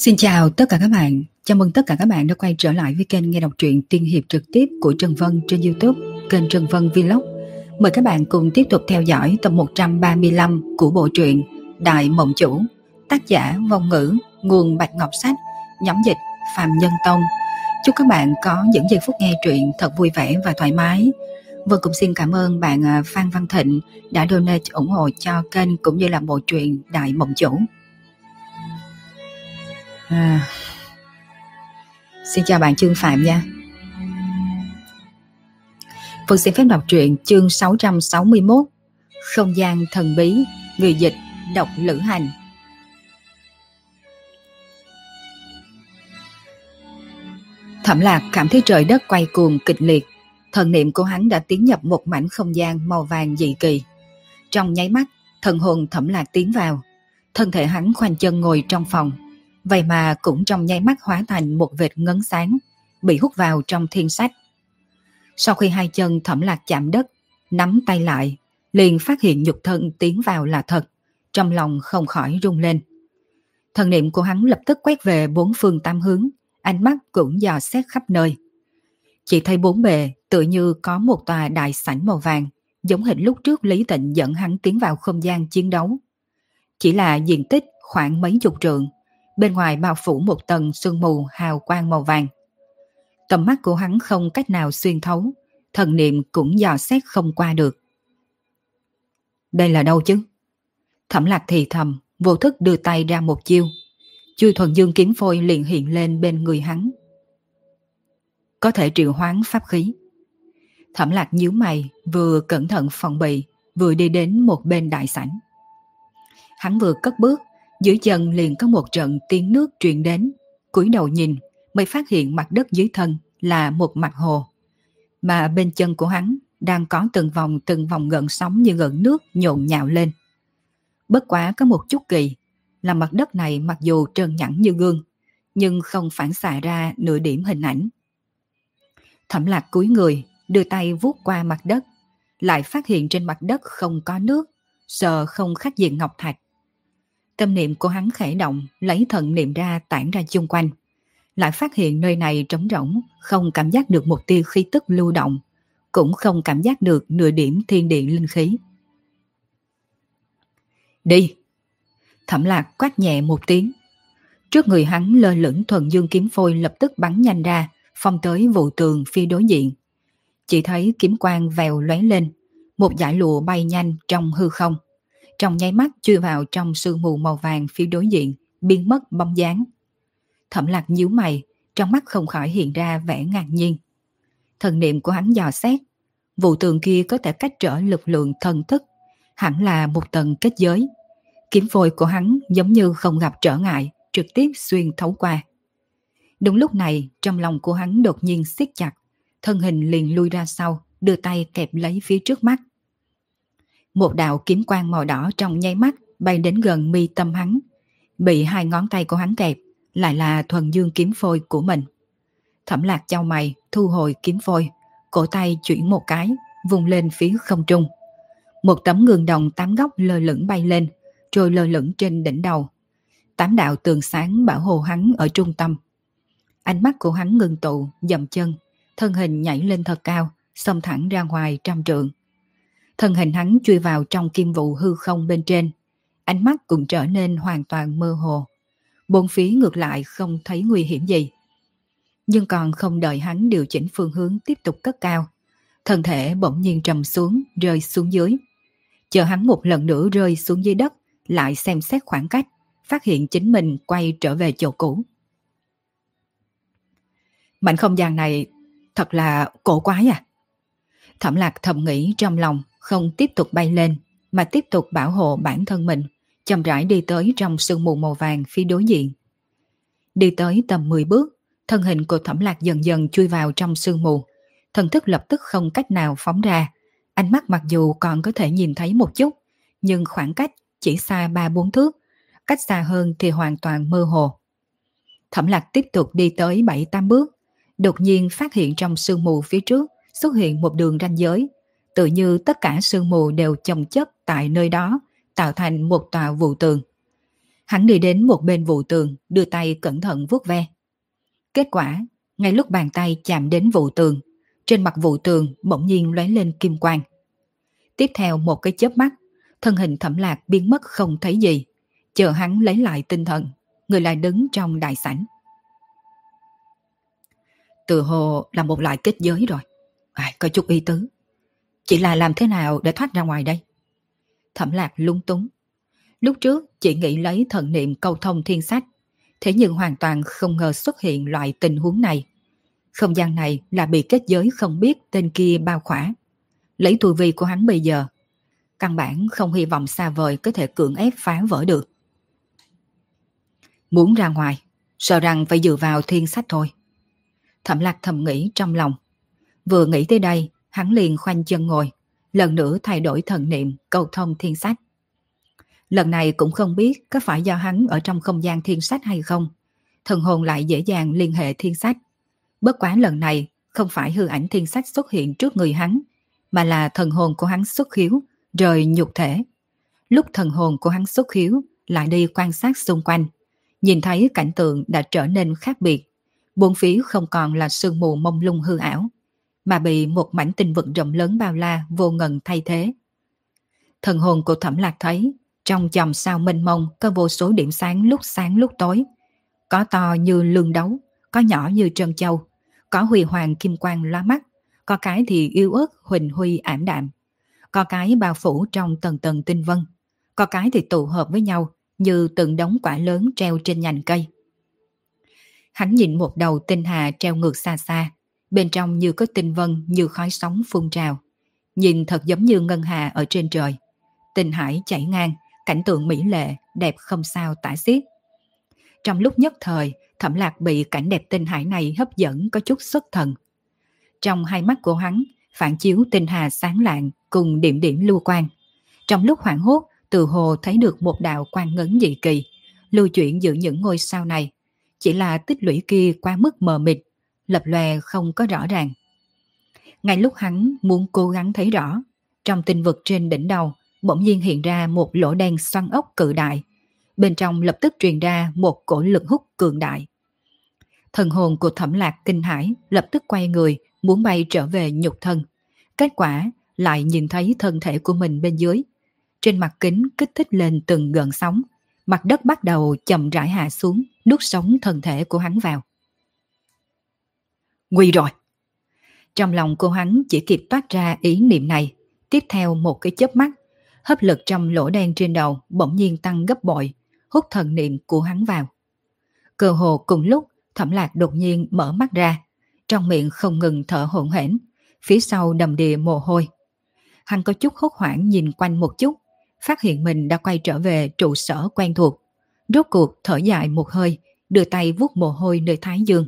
Xin chào tất cả các bạn, chào mừng tất cả các bạn đã quay trở lại với kênh nghe đọc truyện tiên hiệp trực tiếp của Trần Vân trên Youtube, kênh Trần Vân Vlog. Mời các bạn cùng tiếp tục theo dõi tập 135 của bộ truyện Đại Mộng Chủ, tác giả Vong Ngữ, nguồn Bạch Ngọc Sách, nhóm dịch Phạm Nhân Tông. Chúc các bạn có những giây phút nghe truyện thật vui vẻ và thoải mái. Vân cũng xin cảm ơn bạn à, Phan Văn Thịnh đã donate ủng hộ cho kênh cũng như là bộ truyện Đại Mộng Chủ. À. Xin chào bạn Trương Phạm nha. Phương xin phép đọc truyện chương 661 Không gian thần bí, Người dịch, độc lữ hành. Thẩm lạc cảm thấy trời đất quay cuồng kịch liệt. Thần niệm của hắn đã tiến nhập một mảnh không gian màu vàng dị kỳ. Trong nháy mắt, Thần hồn thẩm lạc tiến vào. Thân thể hắn khoanh chân ngồi trong phòng. Vậy mà cũng trong nháy mắt hóa thành một vệt ngấn sáng, bị hút vào trong thiên sách. Sau khi hai chân thẩm lạc chạm đất, nắm tay lại, liền phát hiện nhục thân tiến vào là thật, trong lòng không khỏi rung lên. Thần niệm của hắn lập tức quét về bốn phương tam hướng, ánh mắt cũng dò xét khắp nơi. Chỉ thấy bốn bề tự như có một tòa đại sảnh màu vàng, giống hình lúc trước Lý Tịnh dẫn hắn tiến vào không gian chiến đấu. Chỉ là diện tích khoảng mấy chục trượng, bên ngoài bao phủ một tầng sương mù hào quang màu vàng. Tầm mắt của hắn không cách nào xuyên thấu, thần niệm cũng dò xét không qua được. Đây là đâu chứ? Thẩm lạc thì thầm, vô thức đưa tay ra một chiêu. Chui thuần dương kiếm phôi liền hiện lên bên người hắn. Có thể triệu hoán pháp khí. Thẩm lạc nhíu mày, vừa cẩn thận phòng bị, vừa đi đến một bên đại sảnh. Hắn vừa cất bước, dưới chân liền có một trận tiếng nước truyền đến, cúi đầu nhìn mới phát hiện mặt đất dưới thân là một mặt hồ. Mà bên chân của hắn đang có từng vòng từng vòng gợn sóng như gợn nước nhộn nhạo lên. Bất quá có một chút kỳ là mặt đất này mặc dù trơn nhẵn như gương, nhưng không phản xạ ra nửa điểm hình ảnh. Thẩm lạc cúi người, đưa tay vuốt qua mặt đất, lại phát hiện trên mặt đất không có nước, sợ không khác diện ngọc thạch. Tâm niệm của hắn khẽ động, lấy thần niệm ra tản ra chung quanh. Lại phát hiện nơi này trống rỗng, không cảm giác được một tia khí tức lưu động, cũng không cảm giác được nửa điểm thiên địa linh khí. Đi! Thẩm lạc quát nhẹ một tiếng. Trước người hắn lơ lửng thuần dương kiếm phôi lập tức bắn nhanh ra, phong tới vụ tường phía đối diện. Chỉ thấy kiếm quang vèo lóe lên, một dải lụa bay nhanh trong hư không trong nháy mắt chui vào trong sương mù màu vàng phía đối diện, biến mất bóng dáng. Thẩm lạc nhíu mày, trong mắt không khỏi hiện ra vẻ ngạc nhiên. Thần niệm của hắn dò xét, vụ tường kia có thể cách trở lực lượng thần thức, hẳn là một tầng kết giới. Kiếm phôi của hắn giống như không gặp trở ngại, trực tiếp xuyên thấu qua. Đúng lúc này, trong lòng của hắn đột nhiên siết chặt, thân hình liền lui ra sau, đưa tay kẹp lấy phía trước mắt. Một đạo kiếm quang màu đỏ trong nháy mắt bay đến gần mi tâm hắn. Bị hai ngón tay của hắn kẹp, lại là thuần dương kiếm phôi của mình. Thẩm lạc trao mày, thu hồi kiếm phôi, cổ tay chuyển một cái, vùng lên phía không trung. Một tấm gương đồng tám góc lơ lửng bay lên, trôi lơ lửng trên đỉnh đầu. Tám đạo tường sáng bảo hộ hắn ở trung tâm. Ánh mắt của hắn ngừng tụ, dầm chân, thân hình nhảy lên thật cao, xông thẳng ra ngoài trăm trượng. Thân hình hắn chui vào trong kim vụ hư không bên trên. Ánh mắt cũng trở nên hoàn toàn mơ hồ. Bốn phía ngược lại không thấy nguy hiểm gì. Nhưng còn không đợi hắn điều chỉnh phương hướng tiếp tục cất cao. Thân thể bỗng nhiên trầm xuống, rơi xuống dưới. Chờ hắn một lần nữa rơi xuống dưới đất, lại xem xét khoảng cách, phát hiện chính mình quay trở về chỗ cũ. Mảnh không gian này thật là cổ quái à? Thẩm lạc thầm nghĩ trong lòng, không tiếp tục bay lên, mà tiếp tục bảo hộ bản thân mình, chậm rãi đi tới trong sương mù màu vàng phía đối diện. Đi tới tầm 10 bước, thân hình của thẩm lạc dần dần chui vào trong sương mù. Thần thức lập tức không cách nào phóng ra. Ánh mắt mặc dù còn có thể nhìn thấy một chút, nhưng khoảng cách chỉ xa 3-4 thước, cách xa hơn thì hoàn toàn mơ hồ. Thẩm lạc tiếp tục đi tới 7-8 bước, đột nhiên phát hiện trong sương mù phía trước xuất hiện một đường ranh giới tự như tất cả sương mù đều chồng chất tại nơi đó, tạo thành một tòa vụ tường. Hắn đi đến một bên vụ tường, đưa tay cẩn thận vuốt ve. Kết quả, ngay lúc bàn tay chạm đến vụ tường, trên mặt vụ tường bỗng nhiên lóe lên kim quang. Tiếp theo một cái chớp mắt, thân hình thẩm lạc biến mất không thấy gì. Chờ hắn lấy lại tinh thần, người lại đứng trong đại sảnh. Từ hồ là một loại kết giới rồi. À, có chút ý tứ. Chỉ là làm thế nào để thoát ra ngoài đây? Thẩm lạc lung túng. Lúc trước chỉ nghĩ lấy thần niệm câu thông thiên sách, thế nhưng hoàn toàn không ngờ xuất hiện loại tình huống này. Không gian này là bị kết giới không biết tên kia bao khỏa. Lấy tu vi của hắn bây giờ, căn bản không hy vọng xa vời có thể cưỡng ép phá vỡ được. Muốn ra ngoài, sợ rằng phải dựa vào thiên sách thôi. Thẩm lạc thầm nghĩ trong lòng. Vừa nghĩ tới đây, hắn liền khoanh chân ngồi, lần nữa thay đổi thần niệm cầu thông thiên sách. Lần này cũng không biết có phải do hắn ở trong không gian thiên sách hay không. Thần hồn lại dễ dàng liên hệ thiên sách. Bất quá lần này không phải hư ảnh thiên sách xuất hiện trước người hắn, mà là thần hồn của hắn xuất hiếu rời nhục thể. Lúc thần hồn của hắn xuất hiếu lại đi quan sát xung quanh. Nhìn thấy cảnh tượng đã trở nên khác biệt. Bốn phía không còn là sương mù mông lung hư ảo, mà bị một mảnh tinh vực rộng lớn bao la vô ngần thay thế. Thần hồn của thẩm lạc thấy, trong dòng sao mênh mông có vô số điểm sáng lúc sáng lúc tối. Có to như lương đấu, có nhỏ như trân châu, có huy hoàng kim quang loa mắt, có cái thì yêu ớt huỳnh huy ảm đạm, có cái bao phủ trong tầng tầng tinh vân, có cái thì tụ hợp với nhau như từng đống quả lớn treo trên nhành cây. Hắn nhìn một đầu tinh hà treo ngược xa xa, bên trong như có tinh vân như khói sóng phun trào. Nhìn thật giống như ngân hà ở trên trời. Tinh hải chảy ngang, cảnh tượng mỹ lệ, đẹp không sao tả xiết. Trong lúc nhất thời, thẩm lạc bị cảnh đẹp tinh hải này hấp dẫn có chút xuất thần. Trong hai mắt của hắn, phản chiếu tinh hà sáng lạng cùng điểm điểm lưu quang. Trong lúc hoảng hốt, từ hồ thấy được một đạo quan ngấn dị kỳ, lưu chuyển giữa những ngôi sao này. Chỉ là tích lũy kia quá mức mờ mịt, lập lòe không có rõ ràng. Ngay lúc hắn muốn cố gắng thấy rõ, trong tinh vực trên đỉnh đầu bỗng nhiên hiện ra một lỗ đen xoăn ốc cự đại. Bên trong lập tức truyền ra một cổ lực hút cường đại. Thần hồn của thẩm lạc kinh hải lập tức quay người muốn bay trở về nhục thân. Kết quả lại nhìn thấy thân thể của mình bên dưới. Trên mặt kính kích thích lên từng gần sóng. Mặt đất bắt đầu chậm rãi hạ xuống, nuốt sống thân thể của hắn vào. Nguy rồi! Trong lòng cô hắn chỉ kịp toát ra ý niệm này. Tiếp theo một cái chớp mắt, hấp lực trong lỗ đen trên đầu bỗng nhiên tăng gấp bội, hút thần niệm của hắn vào. Cơ hồ cùng lúc, thẩm lạc đột nhiên mở mắt ra, trong miệng không ngừng thở hổn hển, phía sau đầm đìa mồ hôi. Hắn có chút hốt hoảng nhìn quanh một chút, phát hiện mình đã quay trở về trụ sở quen thuộc. Rốt cuộc thở dài một hơi, đưa tay vuốt mồ hôi nơi thái dương.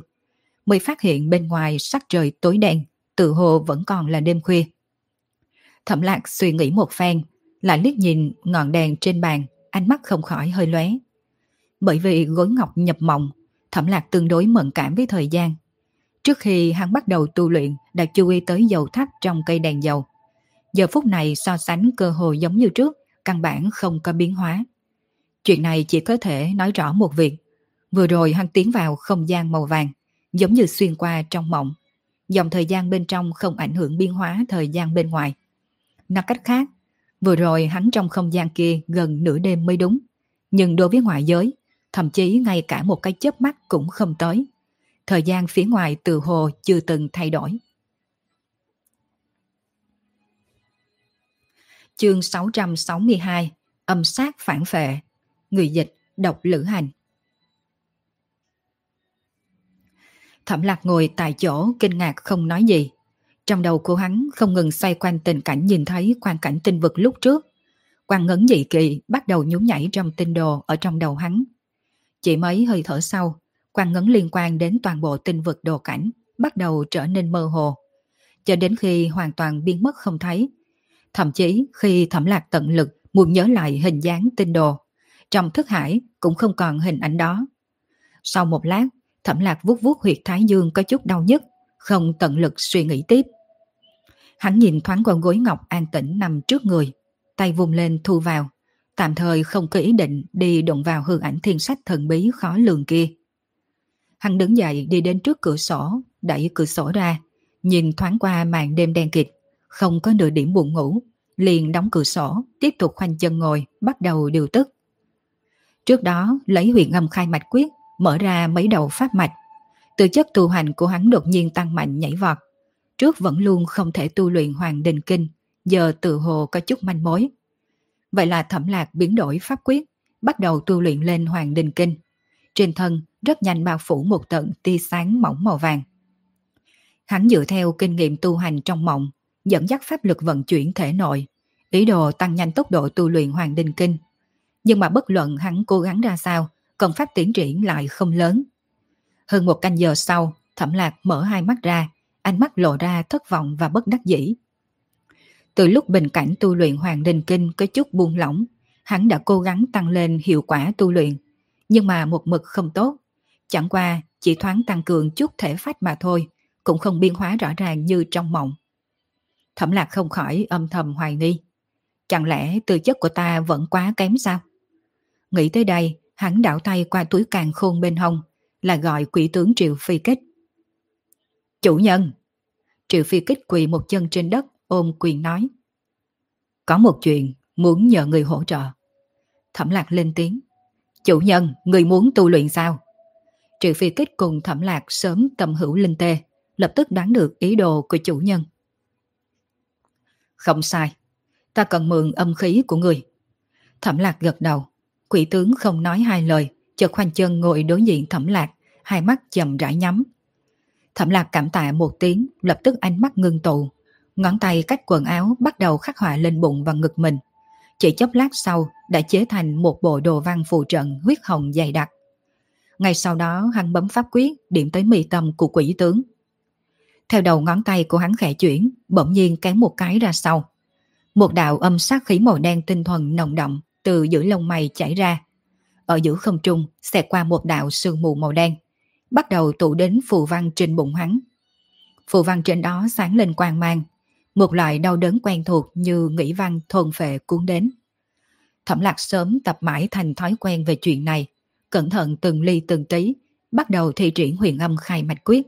Mới phát hiện bên ngoài sắc trời tối đen, tự hồ vẫn còn là đêm khuya. Thẩm lạc suy nghĩ một phen, lại liếc nhìn ngọn đèn trên bàn, ánh mắt không khỏi hơi lóe. Bởi vì gối ngọc nhập mộng, thẩm lạc tương đối mẫn cảm với thời gian. Trước khi hắn bắt đầu tu luyện đã chú ý tới dầu thắp trong cây đèn dầu. Giờ phút này so sánh cơ hội giống như trước, căn bản không có biến hóa. Chuyện này chỉ có thể nói rõ một việc. Vừa rồi hắn tiến vào không gian màu vàng, giống như xuyên qua trong mộng. Dòng thời gian bên trong không ảnh hưởng biến hóa thời gian bên ngoài. Nói cách khác, vừa rồi hắn trong không gian kia gần nửa đêm mới đúng. Nhưng đối với ngoại giới, thậm chí ngay cả một cái chớp mắt cũng không tới. Thời gian phía ngoài từ hồ chưa từng thay đổi. Chương 662 Âm sát phản phệ Người dịch độc lữ hành Thẩm lạc ngồi tại chỗ kinh ngạc không nói gì. Trong đầu cô hắn không ngừng xoay quanh tình cảnh nhìn thấy quan cảnh tinh vực lúc trước. Quan ngấn dị kỳ bắt đầu nhún nhảy trong tinh đồ ở trong đầu hắn. Chỉ mấy hơi thở sau, quan ngấn liên quan đến toàn bộ tinh vực đồ cảnh bắt đầu trở nên mơ hồ. Cho đến khi hoàn toàn biến mất không thấy. Thậm chí khi thẩm lạc tận lực muốn nhớ lại hình dáng tinh đồ, trong thức hải cũng không còn hình ảnh đó. Sau một lát, thẩm lạc vuốt vuốt huyệt thái dương có chút đau nhức, không tận lực suy nghĩ tiếp. Hắn nhìn thoáng qua gối ngọc an tĩnh nằm trước người, tay vùng lên thu vào, tạm thời không có ý định đi đụng vào hư ảnh thiên sách thần bí khó lường kia. Hắn đứng dậy đi đến trước cửa sổ, đẩy cửa sổ ra, nhìn thoáng qua màn đêm đen kịt, không có nửa điểm buồn ngủ, liền đóng cửa sổ, tiếp tục khoanh chân ngồi, bắt đầu điều tức. Trước đó, lấy huyện âm khai mạch quyết, mở ra mấy đầu pháp mạch. Từ chất tu hành của hắn đột nhiên tăng mạnh nhảy vọt. Trước vẫn luôn không thể tu luyện hoàng đình kinh, giờ tự hồ có chút manh mối. Vậy là thẩm lạc biến đổi pháp quyết, bắt đầu tu luyện lên hoàng đình kinh. Trên thân rất nhanh bao phủ một tận tia sáng mỏng màu vàng. Hắn dựa theo kinh nghiệm tu hành trong mộng, dẫn dắt pháp lực vận chuyển thể nội, ý đồ tăng nhanh tốc độ tu luyện hoàng đình kinh. Nhưng mà bất luận hắn cố gắng ra sao, công pháp tiến triển lại không lớn. Hơn một canh giờ sau, thẩm lạc mở hai mắt ra, ánh mắt lộ ra thất vọng và bất đắc dĩ. Từ lúc bình cảnh tu luyện Hoàng Đình Kinh có chút buông lỏng, hắn đã cố gắng tăng lên hiệu quả tu luyện, nhưng mà một mực không tốt. Chẳng qua chỉ thoáng tăng cường chút thể phách mà thôi, cũng không biên hóa rõ ràng như trong mộng. Thẩm lạc không khỏi âm thầm hoài nghi. Chẳng lẽ tư chất của ta vẫn quá kém sao? Nghĩ tới đây, hắn đảo tay qua túi càng khôn bên hông, là gọi quỷ tướng Triệu Phi Kích. Chủ nhân! Triệu Phi Kích quỳ một chân trên đất, ôm quyền nói. Có một chuyện muốn nhờ người hỗ trợ. Thẩm lạc lên tiếng. Chủ nhân, người muốn tu luyện sao? Triệu Phi Kích cùng Thẩm lạc sớm tầm hữu linh tê, lập tức đoán được ý đồ của chủ nhân. Không sai, ta cần mượn âm khí của người. Thẩm lạc gật đầu, quỷ tướng không nói hai lời, chợt khoanh chân ngồi đối diện thẩm lạc, hai mắt chậm rãi nhắm. Thẩm lạc cảm tạ một tiếng, lập tức ánh mắt ngưng tụ, Ngón tay cách quần áo bắt đầu khắc họa lên bụng và ngực mình. Chỉ chốc lát sau đã chế thành một bộ đồ văn phù trận huyết hồng dày đặc. Ngay sau đó hắn bấm pháp quyết điểm tới mì tâm của quỷ tướng. Theo đầu ngón tay của hắn khẽ chuyển, bỗng nhiên kém một cái ra sau. Một đạo âm sát khí màu đen tinh thuần nồng động từ giữa lông mày chảy ra. Ở giữa không trung xẹt qua một đạo sương mù màu đen, bắt đầu tụ đến phù văn trên bụng hắn. Phù văn trên đó sáng lên quang mang, một loại đau đớn quen thuộc như nghĩ văn thôn phệ cuốn đến. Thẩm lạc sớm tập mãi thành thói quen về chuyện này, cẩn thận từng ly từng tí, bắt đầu thi triển huyền âm khai mạch quyết.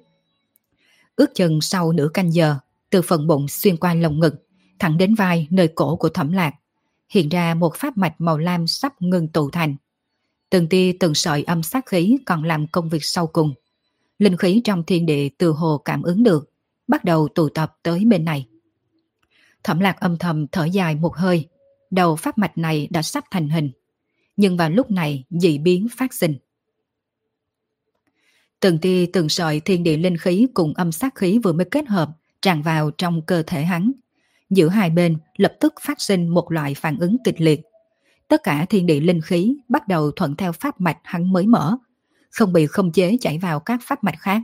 Ước chừng sau nửa canh giờ, từ phần bụng xuyên qua lồng ngực, thẳng đến vai nơi cổ của thẩm lạc, hiện ra một pháp mạch màu lam sắp ngừng tụ thành. Từng tia từng sợi âm sát khí còn làm công việc sau cùng. Linh khí trong thiên địa từ hồ cảm ứng được, bắt đầu tụ tập tới bên này. Thẩm lạc âm thầm thở dài một hơi, đầu pháp mạch này đã sắp thành hình. Nhưng vào lúc này dị biến phát sinh. Từng tia từng sợi thiên địa linh khí cùng âm sát khí vừa mới kết hợp tràn vào trong cơ thể hắn. Giữa hai bên lập tức phát sinh một loại phản ứng kịch liệt. Tất cả thiên địa linh khí bắt đầu thuận theo pháp mạch hắn mới mở, không bị không chế chảy vào các pháp mạch khác.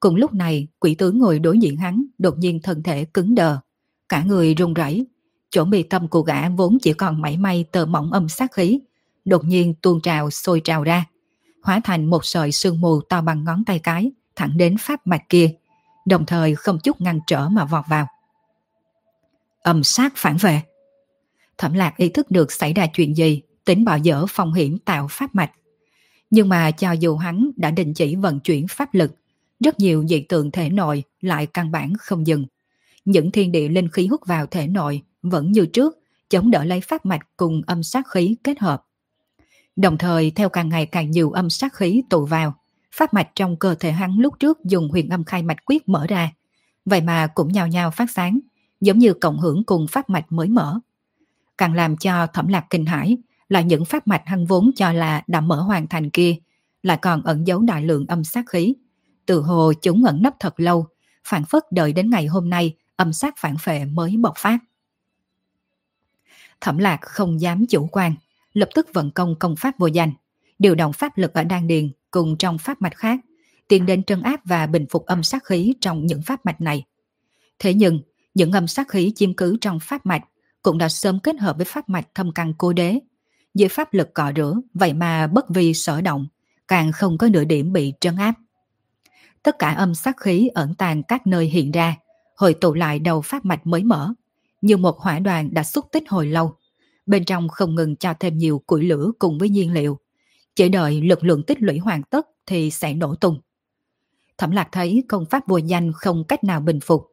Cùng lúc này, quỷ tướng ngồi đối diện hắn đột nhiên thân thể cứng đờ, Cả người run rẩy, chỗ mi tâm của gã vốn chỉ còn mảy may tờ mỏng âm sát khí, đột nhiên tuôn trào sôi trào ra, hóa thành một sợi sương mù to bằng ngón tay cái, thẳng đến pháp mạch kia, đồng thời không chút ngăn trở mà vọt vào. Âm sát phản vệ. Thẩm lạc ý thức được xảy ra chuyện gì, tính bỏ dở phong hiểm tạo pháp mạch. Nhưng mà cho dù hắn đã đình chỉ vận chuyển pháp lực, rất nhiều dị tượng thể nội lại căn bản không dừng những thiên địa linh khí hút vào thể nội vẫn như trước, chống đỡ lấy pháp mạch cùng âm sát khí kết hợp. Đồng thời theo càng ngày càng nhiều âm sát khí tụ vào, pháp mạch trong cơ thể hắn lúc trước dùng huyền âm khai mạch quyết mở ra, vậy mà cũng nhào nhào phát sáng, giống như cộng hưởng cùng pháp mạch mới mở. Càng làm cho thẩm lạc kinh hãi là những pháp mạch hăng vốn cho là đã mở hoàn thành kia, lại còn ẩn giấu đại lượng âm sát khí. Từ hồ chúng ẩn nấp thật lâu, phản phất đợi đến ngày hôm nay âm sát phản phệ mới bộc phát. Thẩm lạc không dám chủ quan, lập tức vận công công pháp vô danh, điều động pháp lực ở đan điền cùng trong pháp mạch khác, tiến đến trân áp và bình phục âm sát khí trong những pháp mạch này. Thế nhưng, những âm sát khí chiếm cứ trong pháp mạch cũng đã sớm kết hợp với pháp mạch thâm căn cô đế. Dưới pháp lực cọ rửa, vậy mà bất vi sở động, càng không có nửa điểm bị trấn áp. Tất cả âm sát khí ẩn tàng các nơi hiện ra, hội tụ lại đầu pháp mạch mới mở, như một hỏa đoàn đã xúc tích hồi lâu. bên trong không ngừng cho thêm nhiều củi lửa cùng với nhiên liệu. Chỉ đợi lực lượng tích lũy hoàn tất thì sẽ nổ tung. Thẩm lạc thấy công pháp vô danh không cách nào bình phục,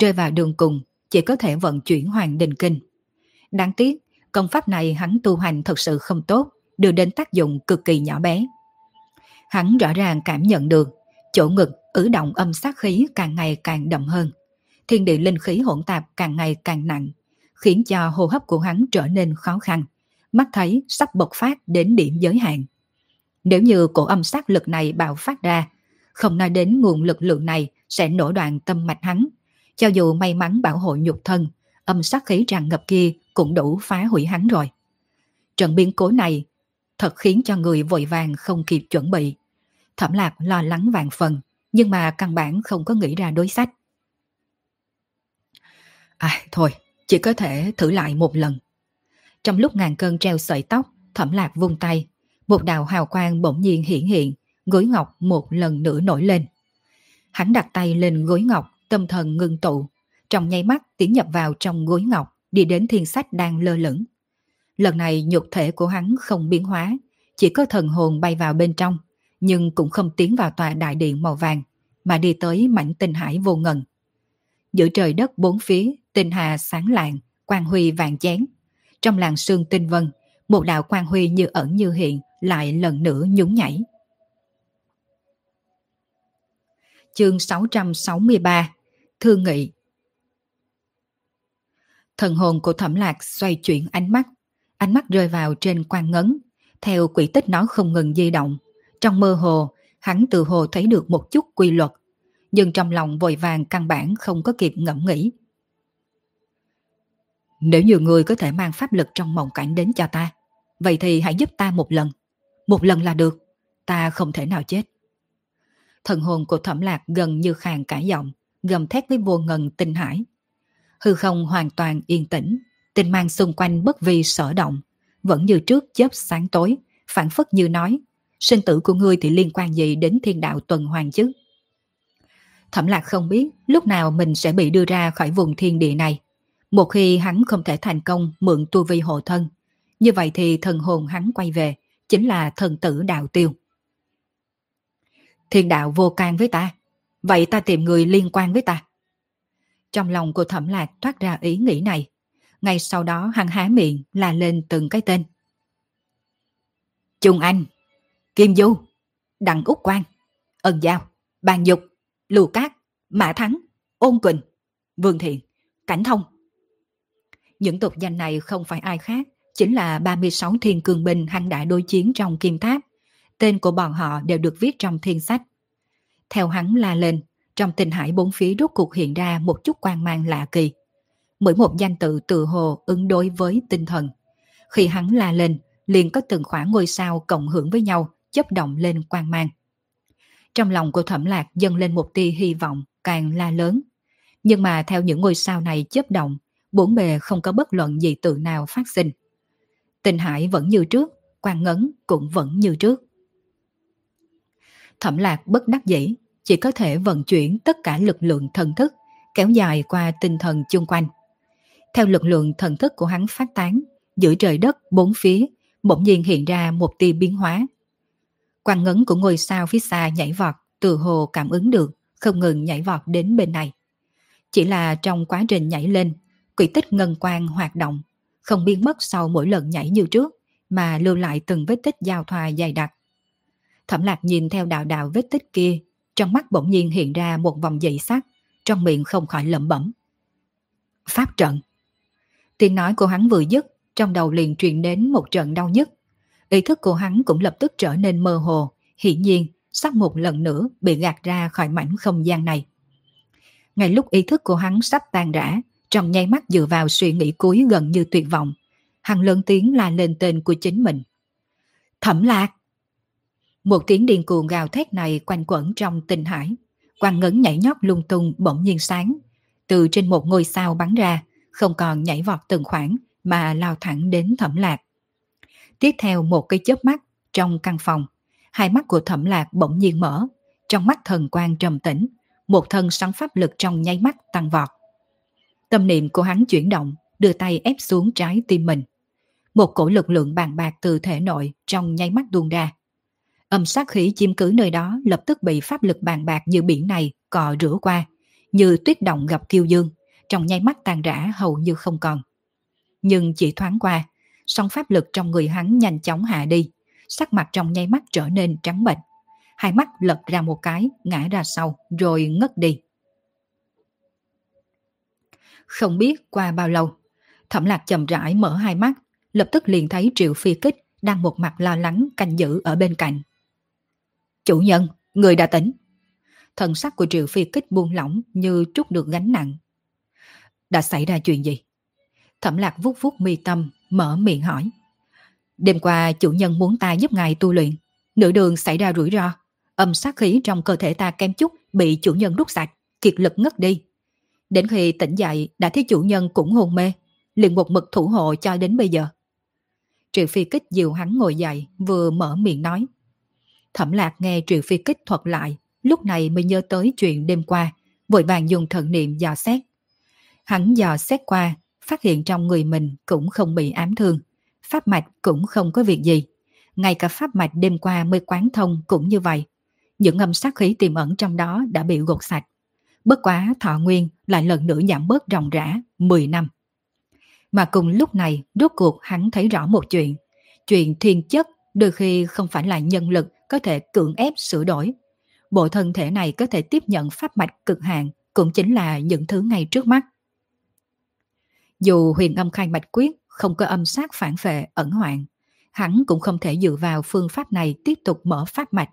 rơi vào đường cùng chỉ có thể vận chuyển hoàng đình kinh. Đáng tiếc, công pháp này hắn tu hành thật sự không tốt, đưa đến tác dụng cực kỳ nhỏ bé. Hắn rõ ràng cảm nhận được, chỗ ngực ứ động âm sát khí càng ngày càng đậm hơn. Thiên địa linh khí hỗn tạp càng ngày càng nặng, khiến cho hô hấp của hắn trở nên khó khăn, mắt thấy sắp bộc phát đến điểm giới hạn. Nếu như cổ âm sát lực này bạo phát ra, không nói đến nguồn lực lượng này sẽ nổ đoạn tâm mạch hắn. Cho dù may mắn bảo hộ nhục thân, âm sát khí tràn ngập kia cũng đủ phá hủy hắn rồi. Trận biến cố này thật khiến cho người vội vàng không kịp chuẩn bị. Thẩm lạc lo lắng vàng phần, nhưng mà căn bản không có nghĩ ra đối sách. À thôi, chỉ có thể thử lại một lần. Trong lúc ngàn cơn treo sợi tóc, thẩm lạc vung tay, một đạo hào quang bỗng nhiên hiện hiện, gối ngọc một lần nữa nổi lên. Hắn đặt tay lên gối ngọc, tâm thần ngưng tụ, trong nháy mắt tiến nhập vào trong gối ngọc, đi đến thiên sách đang lơ lửng. Lần này nhục thể của hắn không biến hóa, chỉ có thần hồn bay vào bên trong, nhưng cũng không tiến vào tòa đại điện màu vàng, mà đi tới mảnh tinh hải vô ngần. Giữa trời đất bốn phía, tinh hà sáng lạng, quang huy vàng chén. Trong làng sương tinh vân, một đạo quang huy như ẩn như hiện lại lần nữa nhún nhảy. Chương 663 Thương nghị Thần hồn của thẩm lạc xoay chuyển ánh mắt, ánh mắt rơi vào trên quan ngấn, theo quỹ tích nó không ngừng di động. Trong mơ hồ, hắn từ hồ thấy được một chút quy luật, nhưng trong lòng vội vàng căn bản không có kịp ngẫm nghĩ. Nếu nhiều người có thể mang pháp lực trong mộng cảnh đến cho ta, vậy thì hãy giúp ta một lần. Một lần là được, ta không thể nào chết. Thần hồn của thẩm lạc gần như khàn cả giọng, gầm thét với vua ngần tinh hải. Hư không hoàn toàn yên tĩnh, tinh mang xung quanh bất vi sở động, vẫn như trước chớp sáng tối, phản phất như nói, sinh tử của ngươi thì liên quan gì đến thiên đạo tuần hoàn chứ? Thẩm lạc không biết lúc nào mình sẽ bị đưa ra khỏi vùng thiên địa này. Một khi hắn không thể thành công mượn tu vi hộ thân, như vậy thì thần hồn hắn quay về, chính là thần tử đạo tiêu. Thiên đạo vô can với ta, vậy ta tìm người liên quan với ta. Trong lòng của thẩm lạc thoát ra ý nghĩ này. Ngay sau đó hắn há miệng là lên từng cái tên. Trung Anh, Kim Du, Đặng Úc Quang, Ân Giao, Bàn Dục, Lưu Cát, Mã Thắng, Ôn Quỳnh, Vương Thiện, Cảnh Thông. Những tục danh này không phải ai khác, chính là 36 thiên cường binh hắn đã đối chiến trong kim tháp. Tên của bọn họ đều được viết trong thiên sách. Theo hắn la lên, trong tình hải bốn phía rốt cuộc hiện ra một chút quang mang lạ kỳ. Mỗi một danh tự tự hồ ứng đối với tinh thần. Khi hắn la lên, liền có từng khoảng ngôi sao cộng hưởng với nhau, chấp động lên quang mang. Trong lòng của thẩm lạc dâng lên một tia hy vọng, càng la lớn. Nhưng mà theo những ngôi sao này chấp động, bốn bề không có bất luận gì tự nào phát sinh. Tình hải vẫn như trước, quan ngấn cũng vẫn như trước. Thẩm lạc bất đắc dĩ, chỉ có thể vận chuyển tất cả lực lượng thần thức, kéo dài qua tinh thần chung quanh. Theo lực lượng thần thức của hắn phát tán, giữa trời đất bốn phía, bỗng nhiên hiện ra một tia biến hóa. Quang ngấn của ngôi sao phía xa nhảy vọt, từ hồ cảm ứng được, không ngừng nhảy vọt đến bên này. Chỉ là trong quá trình nhảy lên, quỷ tích ngân quang hoạt động, không biến mất sau mỗi lần nhảy như trước, mà lưu lại từng vết tích giao thoa dày đặc. Thẩm lạc nhìn theo đạo đạo vết tích kia, trong mắt bỗng nhiên hiện ra một vòng dậy sắc, trong miệng không khỏi lẩm bẩm. Pháp trận. Tiếng nói của hắn vừa dứt, trong đầu liền truyền đến một trận đau nhức. Ý thức của hắn cũng lập tức trở nên mơ hồ, hiển nhiên sắp một lần nữa bị gạt ra khỏi mảnh không gian này. Ngay lúc ý thức của hắn sắp tan rã, trong nháy mắt dựa vào suy nghĩ cuối gần như tuyệt vọng, hắn lớn tiếng la lên tên của chính mình. Thẩm lạc! Một tiếng điên cuồng gào thét này quanh quẩn trong tình hải. Quang ngấn nhảy nhót lung tung bỗng nhiên sáng. Từ trên một ngôi sao bắn ra, không còn nhảy vọt từng khoảng mà lao thẳng đến thẩm lạc. Tiếp theo một cái chớp mắt trong căn phòng, hai mắt của thẩm lạc bỗng nhiên mở, trong mắt thần quang trầm tĩnh, một thân sóng pháp lực trong nháy mắt tăng vọt. Tâm niệm của hắn chuyển động, đưa tay ép xuống trái tim mình. một cổ lực lượng bàn bạc từ thể nội trong nháy mắt tuôn ra. Âm sát khí chiếm cứ nơi đó lập tức bị pháp lực bàn bạc như biển này cò rửa qua, như tuyết động gặp kiêu dương, trong nháy mắt tàn rã hầu như không còn. Nhưng chỉ thoáng qua, song pháp lực trong người hắn nhanh chóng hạ đi, sắc mặt trong nháy mắt trở nên trắng bệch. Hai mắt lật ra một cái, ngã ra sau, rồi ngất đi. Không biết qua bao lâu, thẩm lạc chậm rãi mở hai mắt, lập tức liền thấy Triệu Phi Kích đang một mặt lo lắng canh giữ ở bên cạnh. Chủ nhân, người đã tỉnh. Thần sắc của Triệu Phi Kích buông lỏng như trút được gánh nặng. Đã xảy ra chuyện gì? Thẩm lạc vuốt vuốt mi tâm, mở miệng hỏi. Đêm qua chủ nhân muốn ta giúp ngài tu luyện. Nửa đường xảy ra rủi ro. Âm sát khí trong cơ thể ta kém chút bị chủ nhân rút sạch, kiệt lực ngất đi. Đến khi tỉnh dậy đã thấy chủ nhân cũng hôn mê, liền một mực thủ hộ cho đến bây giờ. Triệu Phi Kích dìu hắn ngồi dậy, vừa mở miệng nói. Thẩm lạc nghe Triệu Phi Kích thuật lại, lúc này mới nhớ tới chuyện đêm qua, vội vàng dùng thần niệm dò xét. Hắn dò xét qua, phát hiện trong người mình cũng không bị ám thương, pháp mạch cũng không có việc gì. Ngay cả pháp mạch đêm qua mới quán thông cũng như vậy. Những âm sát khí tiềm ẩn trong đó đã bị gột sạch. Bất quá thọ nguyên lại lần nữa giảm bớt ròng rã 10 năm. Mà cùng lúc này, rốt cuộc hắn thấy rõ một chuyện. Chuyện thiên chất đôi khi không phải là nhân lực có thể cưỡng ép sửa đổi. Bộ thân thể này có thể tiếp nhận pháp mạch cực hạn cũng chính là những thứ ngay trước mắt. Dù huyền âm khai mạch quyết không có âm sát phản vệ ẩn hoạn, hắn cũng không thể dựa vào phương pháp này tiếp tục mở pháp mạch.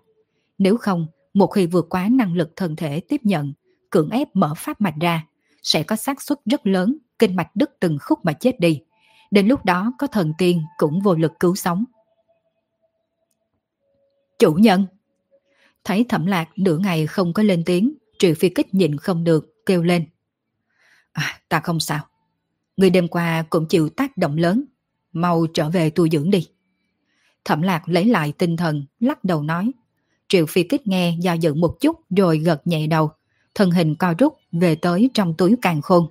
Nếu không, một khi vượt quá năng lực thân thể tiếp nhận, cưỡng ép mở pháp mạch ra, sẽ có xác suất rất lớn kinh mạch đứt từng khúc mà chết đi. Đến lúc đó có thần tiên cũng vô lực cứu sống. Chủ nhân! Thấy thẩm lạc nửa ngày không có lên tiếng, triệu phi kích nhịn không được, kêu lên. À, ta không sao. Người đêm qua cũng chịu tác động lớn. Mau trở về tu dưỡng đi. Thẩm lạc lấy lại tinh thần, lắc đầu nói. Triệu phi kích nghe do dự một chút rồi gật nhẹ đầu. Thân hình co rút về tới trong túi càng khôn.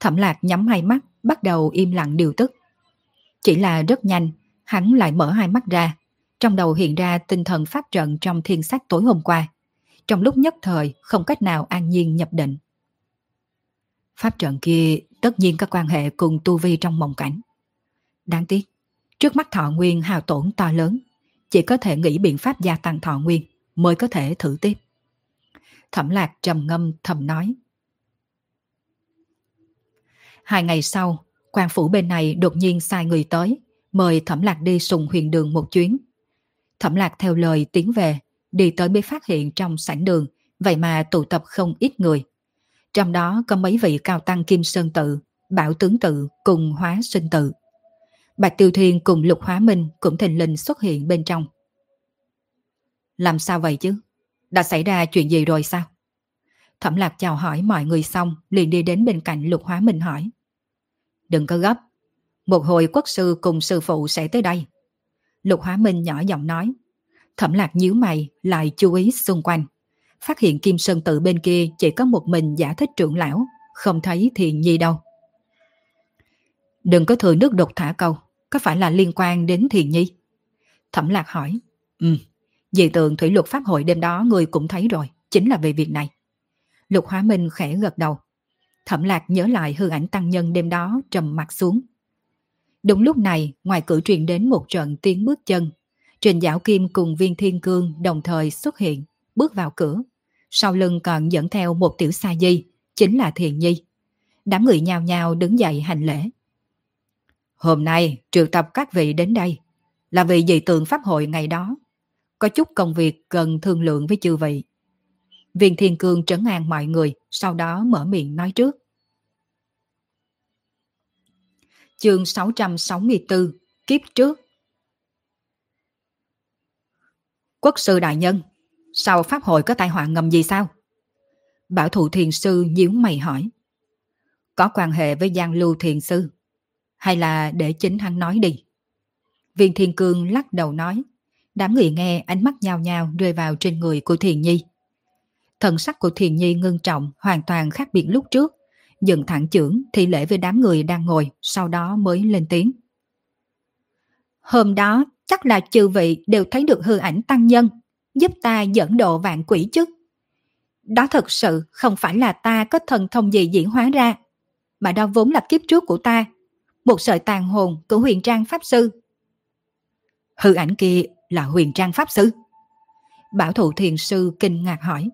Thẩm lạc nhắm hai mắt, bắt đầu im lặng điều tức. Chỉ là rất nhanh, hắn lại mở hai mắt ra. Trong đầu hiện ra tinh thần pháp trận trong thiên sách tối hôm qua. Trong lúc nhất thời, không cách nào an nhiên nhập định. Pháp trận kia tất nhiên có quan hệ cùng tu vi trong mộng cảnh. Đáng tiếc, trước mắt thọ nguyên hào tổn to lớn, chỉ có thể nghĩ biện pháp gia tăng thọ nguyên mới có thể thử tiếp. Thẩm lạc trầm ngâm thầm nói. Hai ngày sau, quan phủ bên này đột nhiên sai người tới, mời Thẩm Lạc đi sùng huyền đường một chuyến. Thẩm Lạc theo lời tiến về, đi tới mới phát hiện trong sảnh đường, vậy mà tụ tập không ít người. Trong đó có mấy vị cao tăng Kim Sơn Tự, Bảo Tướng Tự cùng Hóa Sinh Tự. Bạch Tiêu Thiên cùng Lục Hóa Minh cũng thình lình xuất hiện bên trong. Làm sao vậy chứ? Đã xảy ra chuyện gì rồi sao? Thẩm Lạc chào hỏi mọi người xong liền đi đến bên cạnh Lục Hóa Minh hỏi. Đừng có gấp. Một hồi quốc sư cùng sư phụ sẽ tới đây. Lục Hóa Minh nhỏ giọng nói. Thẩm lạc nhíu mày lại chú ý xung quanh. Phát hiện Kim Sơn tự bên kia chỉ có một mình giả thích trưởng lão, không thấy thiền nhi đâu. Đừng có thừa nước đục thả câu, có phải là liên quan đến thiền nhi? Thẩm lạc hỏi. Ừ, dị tượng thủy luật pháp hội đêm đó người cũng thấy rồi, chính là về việc này. Lục Hóa Minh khẽ gật đầu. Thẩm lạc nhớ lại hư ảnh tăng nhân đêm đó trầm mặt xuống. Đúng lúc này, ngoài cửa truyền đến một trận tiếng bước chân. Trình Giảo Kim cùng viên thiên cương đồng thời xuất hiện, bước vào cửa. Sau lưng còn dẫn theo một tiểu sa di, chính là Thiền Nhi. Đám người nhào nhào đứng dậy hành lễ. Hôm nay triệu tập các vị đến đây là vì dị tượng pháp hội ngày đó. Có chút công việc cần thương lượng với chư vị. Viên Thiên Cương trấn an mọi người, sau đó mở miệng nói trước. Chương 664 Kiếp trước Quốc sư đại nhân, sau pháp hội có tai họa ngầm gì sao? Bảo thủ thiền sư nhíu mày hỏi. Có quan hệ với Giang Lưu thiền sư? Hay là để chính hắn nói đi? Viên thiên cương lắc đầu nói. Đám người nghe ánh mắt nhao nhao rơi vào trên người của thiền nhi. Thần sắc của Thiền Nhi ngưng trọng hoàn toàn khác biệt lúc trước. Dừng thẳng chưởng thi lễ với đám người đang ngồi, sau đó mới lên tiếng. Hôm đó chắc là chư vị đều thấy được hư ảnh tăng nhân, giúp ta dẫn độ vạn quỷ chứ. Đó thật sự không phải là ta có thần thông gì diễn hóa ra, mà đó vốn là kiếp trước của ta, một sợi tàn hồn của huyền trang pháp sư. Hư ảnh kia là huyền trang pháp sư. Bảo thủ thiền sư kinh ngạc hỏi.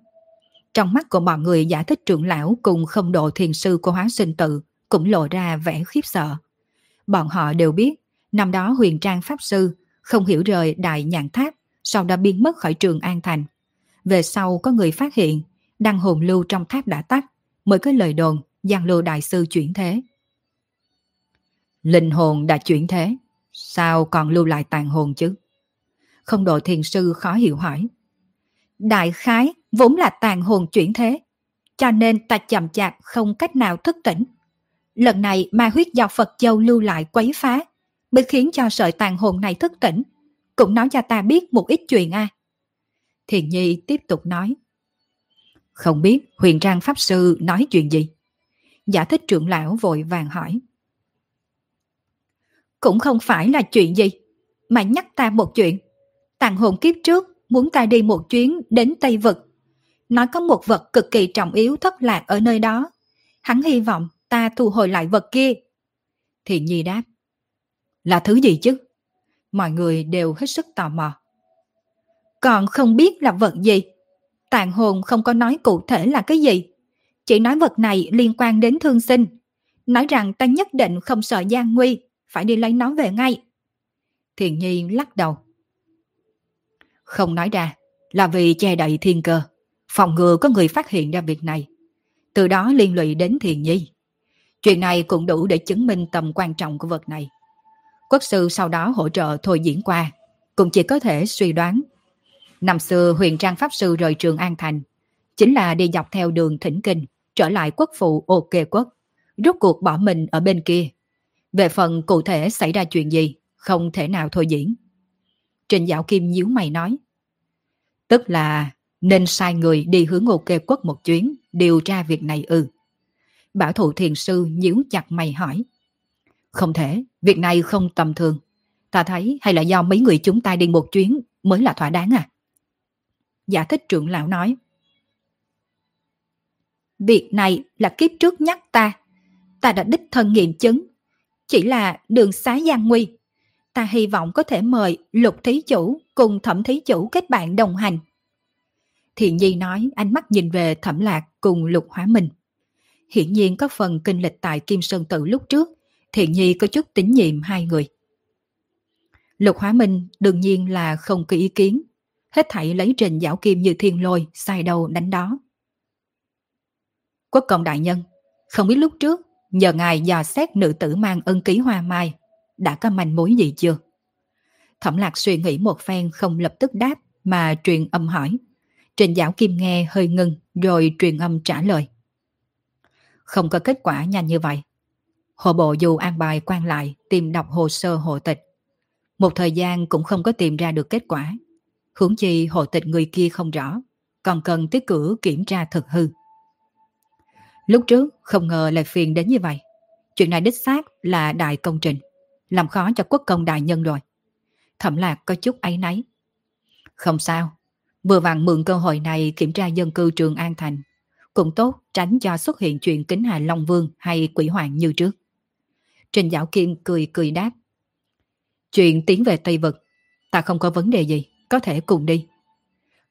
Trong mắt của mọi người giải thích trưởng lão cùng không độ thiền sư của hóa sinh tự cũng lộ ra vẻ khiếp sợ. Bọn họ đều biết, năm đó huyền trang pháp sư không hiểu rời đại nhạn tháp, sau đã biến mất khỏi trường An Thành. Về sau có người phát hiện, đăng hồn lưu trong tháp đã tắt, mới có lời đồn giang lưu đại sư chuyển thế. Linh hồn đã chuyển thế, sao còn lưu lại tàn hồn chứ? Không độ thiền sư khó hiểu hỏi. Đại khái vốn là tàn hồn chuyển thế, cho nên ta chậm chạp không cách nào thức tỉnh. Lần này ma huyết do Phật Châu lưu lại quấy phá, mới khiến cho sợi tàn hồn này thức tỉnh. Cũng nói cho ta biết một ít chuyện à. Thiền Nhi tiếp tục nói. Không biết huyền trang Pháp Sư nói chuyện gì? Giả thích trưởng lão vội vàng hỏi. Cũng không phải là chuyện gì, mà nhắc ta một chuyện. Tàn hồn kiếp trước muốn ta đi một chuyến đến Tây Vực. Nói có một vật cực kỳ trọng yếu thất lạc ở nơi đó. Hắn hy vọng ta thu hồi lại vật kia. Thiện Nhi đáp. Là thứ gì chứ? Mọi người đều hết sức tò mò. Còn không biết là vật gì. Tàn hồn không có nói cụ thể là cái gì. Chỉ nói vật này liên quan đến thương sinh. Nói rằng ta nhất định không sợ gian nguy, phải đi lấy nó về ngay. Thiền Nhi lắc đầu. Không nói ra, là vì che đậy thiên cơ, phòng ngừa có người phát hiện ra việc này. Từ đó liên lụy đến Thiền Nhi. Chuyện này cũng đủ để chứng minh tầm quan trọng của vật này. Quốc sư sau đó hỗ trợ thôi diễn qua, cũng chỉ có thể suy đoán. Năm xưa huyền trang pháp sư rời trường An Thành, chính là đi dọc theo đường thỉnh kinh, trở lại quốc phụ ô kê quốc, rút cuộc bỏ mình ở bên kia. Về phần cụ thể xảy ra chuyện gì, không thể nào thôi diễn. Trình Dạo Kim nhíu mày nói. Tức là nên sai người đi hướng ô kê quốc một chuyến, điều tra việc này ư. Bảo thủ thiền sư nhíu chặt mày hỏi. Không thể, việc này không tầm thường. Ta thấy hay là do mấy người chúng ta đi một chuyến mới là thỏa đáng à? Giả thích trưởng lão nói. Việc này là kiếp trước nhắc ta. Ta đã đích thân nghiệm chứng. Chỉ là đường xá gian nguy. Ta hy vọng có thể mời lục thí chủ cùng thẩm thí chủ kết bạn đồng hành. Thiện Nhi nói ánh mắt nhìn về thẩm lạc cùng lục hóa minh. Hiển nhiên có phần kinh lịch tại Kim Sơn Tự lúc trước, Thiện Nhi có chút tín nhiệm hai người. Lục Hóa Minh đương nhiên là không có ý kiến, hết thảy lấy trình giảo kim như thiên lôi, sai đầu đánh đó. Quốc công đại nhân, không biết lúc trước nhờ ngài dò xét nữ tử mang ân ký hoa mai, đã có manh mối gì chưa? Thẩm lạc suy nghĩ một phen không lập tức đáp mà truyền âm hỏi. Trình giáo Kim nghe hơi ngưng rồi truyền âm trả lời. Không có kết quả nhanh như vậy. Hộ bộ dù an bài quan lại tìm đọc hồ sơ hộ tịch. Một thời gian cũng không có tìm ra được kết quả. Hướng chi hộ tịch người kia không rõ, còn cần tiết cử kiểm tra thực hư. Lúc trước không ngờ lại phiền đến như vậy. Chuyện này đích xác là đại công trình, làm khó cho quốc công đại nhân rồi. Thẩm lạc có chút ấy nấy. Không sao, vừa vặn mượn cơ hội này kiểm tra dân cư trường An Thành. Cũng tốt tránh cho xuất hiện chuyện kính Hà Long Vương hay quỷ hoàng như trước. Trình Giảo Kim cười cười đáp. Chuyện tiến về Tây Vực, ta không có vấn đề gì, có thể cùng đi.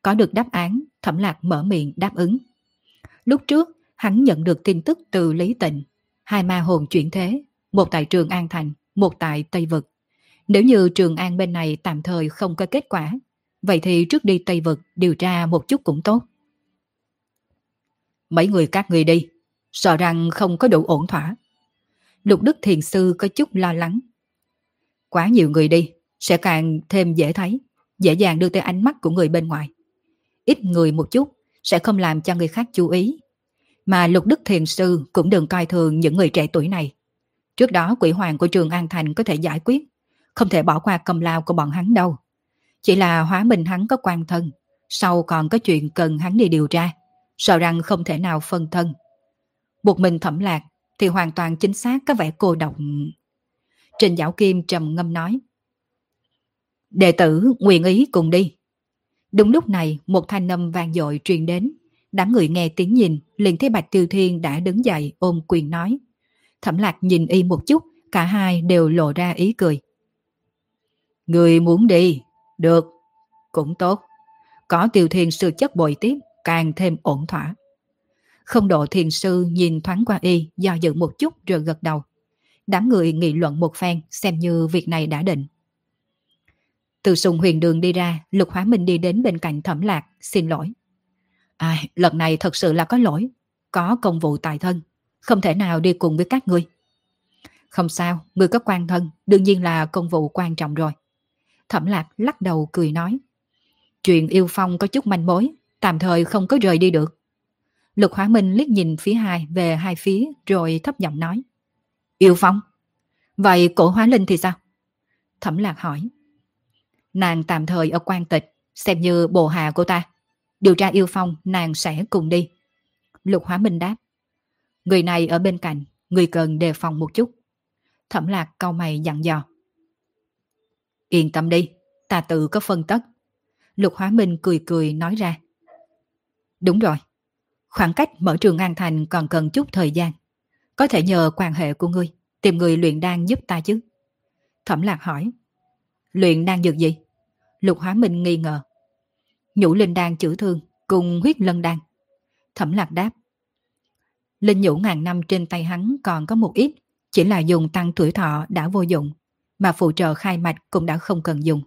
Có được đáp án, Thẩm Lạc mở miệng đáp ứng. Lúc trước, hắn nhận được tin tức từ Lý Tịnh, hai ma hồn chuyển thế, một tại Trường An Thành, một tại Tây Vực. Nếu như Trường An bên này tạm thời không có kết quả, vậy thì trước đi Tây Vực điều tra một chút cũng tốt. Mấy người các người đi, sợ rằng không có đủ ổn thỏa. Lục Đức Thiền Sư có chút lo lắng. Quá nhiều người đi, sẽ càng thêm dễ thấy, dễ dàng đưa tới ánh mắt của người bên ngoài. Ít người một chút, sẽ không làm cho người khác chú ý. Mà Lục Đức Thiền Sư cũng đừng coi thường những người trẻ tuổi này. Trước đó quỷ hoàng của trường An Thành có thể giải quyết, không thể bỏ qua cầm lao của bọn hắn đâu. Chỉ là hóa mình hắn có quan thân, sau còn có chuyện cần hắn đi điều tra, sợ rằng không thể nào phân thân. Một mình thẩm lạc thì hoàn toàn chính xác có vẻ cô độc. Trình Giảo Kim trầm ngâm nói. Đệ tử nguyện ý cùng đi. Đúng lúc này, một thanh âm vang dội truyền đến. Đám người nghe tiếng nhìn, liền thấy Bạch Tiêu Thiên đã đứng dậy ôm quyền nói. Thẩm lạc nhìn y một chút, cả hai đều lộ ra ý cười. Người muốn đi, được, cũng tốt. Có Tiêu Thiền sư chất bồi tiếp, càng thêm ổn thỏa. Không độ thiền sư nhìn thoáng qua y, do dự một chút rồi gật đầu. Đám người nghị luận một phen xem như việc này đã định. Từ sùng huyền đường đi ra, Lục Hóa Minh đi đến bên cạnh thẩm lạc, xin lỗi. À, lần này thật sự là có lỗi, có công vụ tại thân, không thể nào đi cùng với các ngươi. Không sao, người có quan thân, đương nhiên là công vụ quan trọng rồi. Thẩm lạc lắc đầu cười nói. Chuyện yêu phong có chút manh mối, tạm thời không có rời đi được. Lục Hóa Minh liếc nhìn phía hai về hai phía rồi thấp giọng nói. Yêu phong? Vậy cổ hóa linh thì sao? Thẩm lạc hỏi. Nàng tạm thời ở quan tịch, xem như bộ hạ của ta. Điều tra yêu phong, nàng sẽ cùng đi. Lục Hóa Minh đáp. Người này ở bên cạnh, người cần đề phòng một chút. Thẩm lạc cau mày dặn dò. Yên tâm đi, ta tự có phân tất. Lục Hóa Minh cười cười nói ra. Đúng rồi, khoảng cách mở trường An Thành còn cần chút thời gian. Có thể nhờ quan hệ của ngươi, tìm người luyện đan giúp ta chứ. Thẩm lạc hỏi. Luyện đan dược gì? Lục Hóa Minh nghi ngờ. Nhũ linh đan chữa thương cùng huyết lân đan. Thẩm lạc đáp. Linh nhũ ngàn năm trên tay hắn còn có một ít, chỉ là dùng tăng tuổi thọ đã vô dụng, mà phụ trợ khai mạch cũng đã không cần dùng.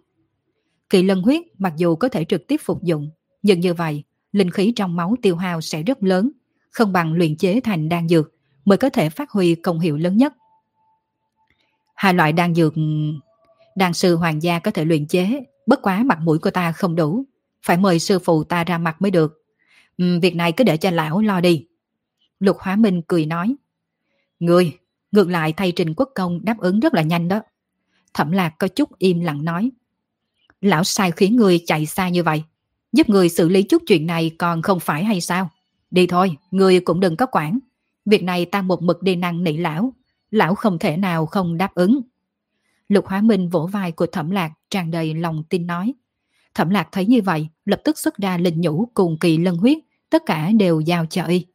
Kỳ lân huyết mặc dù có thể trực tiếp phục dụng, nhưng như vậy, linh khí trong máu tiêu hao sẽ rất lớn, không bằng luyện chế thành đan dược mới có thể phát huy công hiệu lớn nhất. Hai loại đan dược đan sư hoàng gia có thể luyện chế, bất quá mặt mũi của ta không đủ, phải mời sư phụ ta ra mặt mới được. Ừ, việc này cứ để cho lão lo đi. Lục Hóa Minh cười nói. người ngược lại thay Trình Quốc Công đáp ứng rất là nhanh đó. Thẩm Lạc có chút im lặng nói. Lão sai khiến người chạy xa như vậy. Giúp người xử lý chút chuyện này còn không phải hay sao? Đi thôi, người cũng đừng có quản. Việc này ta một mực đi năng nị lão. Lão không thể nào không đáp ứng. Lục Hóa Minh vỗ vai của Thẩm Lạc tràn đầy lòng tin nói. Thẩm Lạc thấy như vậy, lập tức xuất ra linh nhũ cùng kỳ lân huyết, tất cả đều giao cho y.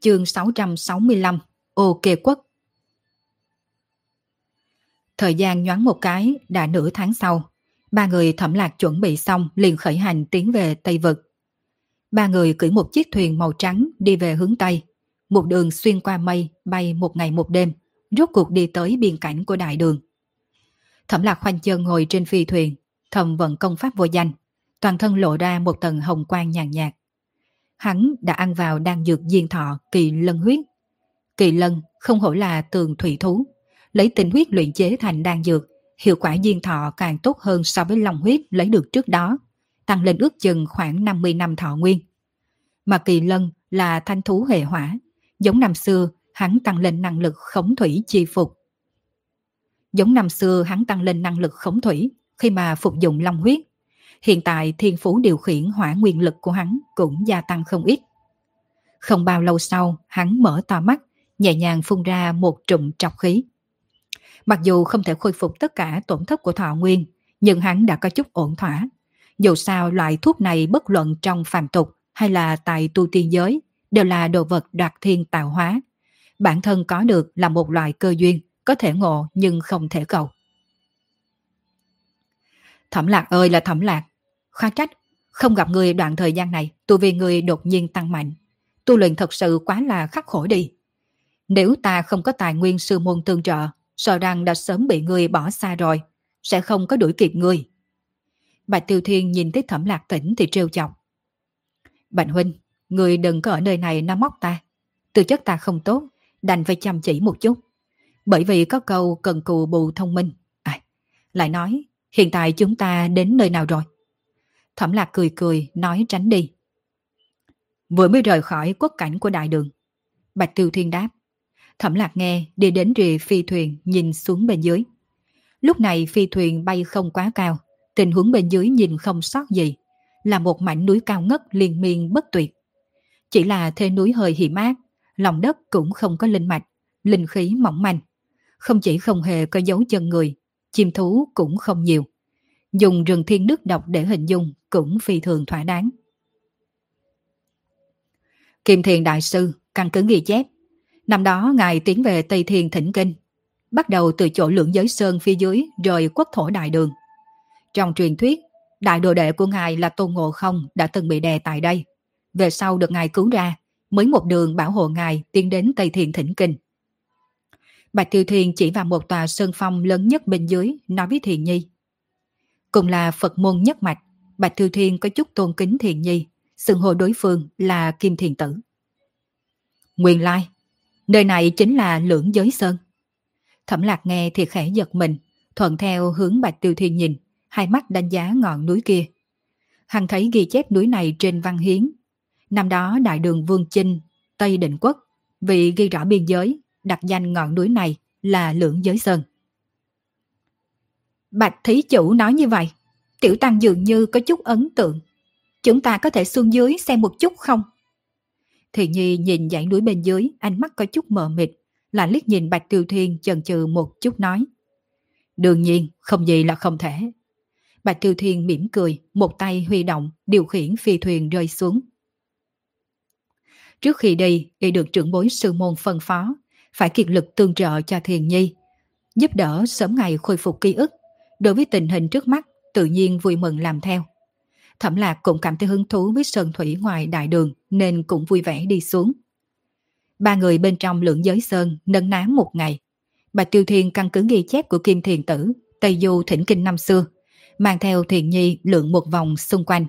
Chương 665 Ô kê quốc Thời gian nhoáng một cái, đã nửa tháng sau. Ba người thẩm lạc chuẩn bị xong liền khởi hành tiến về Tây Vực. Ba người cưỡi một chiếc thuyền màu trắng đi về hướng Tây. Một đường xuyên qua mây, bay một ngày một đêm, rốt cuộc đi tới biên cảnh của đại đường. Thẩm lạc khoanh chân ngồi trên phi thuyền, thầm vận công pháp vô danh, toàn thân lộ ra một tầng hồng quang nhàn nhạt. Hắn đã ăn vào đan dược diên thọ kỳ lân huyết. Kỳ lân không hổ là tường thủy thú, lấy tinh huyết luyện chế thành đan dược, hiệu quả diên thọ càng tốt hơn so với long huyết lấy được trước đó, tăng lên ước chừng khoảng 50 năm thọ nguyên. Mà kỳ lân là thanh thú hệ hỏa, giống năm xưa hắn tăng lên năng lực khống thủy chi phục. Giống năm xưa hắn tăng lên năng lực khống thủy khi mà phục dụng long huyết. Hiện tại thiên phú điều khiển hỏa nguyên lực của hắn cũng gia tăng không ít. Không bao lâu sau, hắn mở to mắt, nhẹ nhàng phun ra một trụm trọc khí. Mặc dù không thể khôi phục tất cả tổn thất của thọ nguyên, nhưng hắn đã có chút ổn thỏa. Dù sao loại thuốc này bất luận trong phàm tục hay là tại tu tiên giới đều là đồ vật đoạt thiên tạo hóa. Bản thân có được là một loại cơ duyên, có thể ngộ nhưng không thể cầu. Thẩm lạc ơi là thẩm lạc, khá trách, không gặp người đoạn thời gian này, tu vi người đột nhiên tăng mạnh. Tu luyện thật sự quá là khắc khổ đi. Nếu ta không có tài nguyên sư môn tương trợ, sợ rằng đã sớm bị người bỏ xa rồi, sẽ không có đuổi kịp người. Bạch Tiêu Thiên nhìn thấy thẩm lạc tỉnh thì trêu chọc. Bạch Huynh, người đừng có ở nơi này nắm móc ta. Tư chất ta không tốt, đành phải chăm chỉ một chút. Bởi vì có câu cần cù bù thông minh. À, lại nói, hiện tại chúng ta đến nơi nào rồi? Thẩm lạc cười cười, nói tránh đi. Vừa mới rời khỏi quốc cảnh của đại đường. Bạch Tiêu Thiên đáp. Thẩm lạc nghe đi đến rìa phi thuyền nhìn xuống bên dưới. Lúc này phi thuyền bay không quá cao, tình huống bên dưới nhìn không sót gì, là một mảnh núi cao ngất liên miên bất tuyệt. Chỉ là thế núi hơi hiểm ác, lòng đất cũng không có linh mạch, linh khí mỏng manh. Không chỉ không hề có dấu chân người, chim thú cũng không nhiều. Dùng rừng thiên nước độc để hình dung cũng phi thường thỏa đáng. Kim Thiền Đại Sư căn cứ ghi chép. Năm đó Ngài tiến về Tây Thiên Thỉnh Kinh, bắt đầu từ chỗ lượng giới sơn phía dưới rồi quốc thổ đại đường. Trong truyền thuyết, đại đồ đệ của Ngài là Tôn Ngộ Không đã từng bị đè tại đây. Về sau được Ngài cứu ra, mới một đường bảo hộ Ngài tiến đến Tây Thiên Thỉnh Kinh. Bạch Tiêu Thiên chỉ vào một tòa sơn phong lớn nhất bên dưới, nói với Thiền Nhi. Cùng là Phật môn nhất mạch, Bạch Tiêu Thiên có chút tôn kính Thiền Nhi, xưng hô đối phương là Kim Thiền Tử. Nguyên lai, nơi này chính là lưỡng giới sơn. Thẩm lạc nghe thì khẽ giật mình, thuận theo hướng Bạch Tiêu Thiên nhìn, hai mắt đánh giá ngọn núi kia. Hắn thấy ghi chép núi này trên văn hiến. Năm đó đại đường Vương Chinh, Tây Định Quốc, vì ghi rõ biên giới, đặt danh ngọn núi này là Lưỡng Giới Sơn. Bạch Thí Chủ nói như vậy, Tiểu Tăng dường như có chút ấn tượng. Chúng ta có thể xuống dưới xem một chút không? Thì Nhi nhìn dãy núi bên dưới, ánh mắt có chút mờ mịt, là liếc nhìn Bạch Tiêu Thiên chần chừ một chút nói. Đương nhiên, không gì là không thể. Bạch Tiêu Thiên mỉm cười, một tay huy động, điều khiển phi thuyền rơi xuống. Trước khi đi, y được trưởng bối sư môn phân phó, phải kiệt lực tương trợ cho Thiền Nhi, giúp đỡ sớm ngày khôi phục ký ức. Đối với tình hình trước mắt, tự nhiên vui mừng làm theo. Thẩm Lạc cũng cảm thấy hứng thú với sơn thủy ngoài đại đường nên cũng vui vẻ đi xuống. Ba người bên trong lượng giới sơn nâng ná một ngày. Bà Tiêu Thiên căn cứ ghi chép của Kim Thiền Tử, Tây Du Thỉnh Kinh năm xưa, mang theo Thiền Nhi lượn một vòng xung quanh,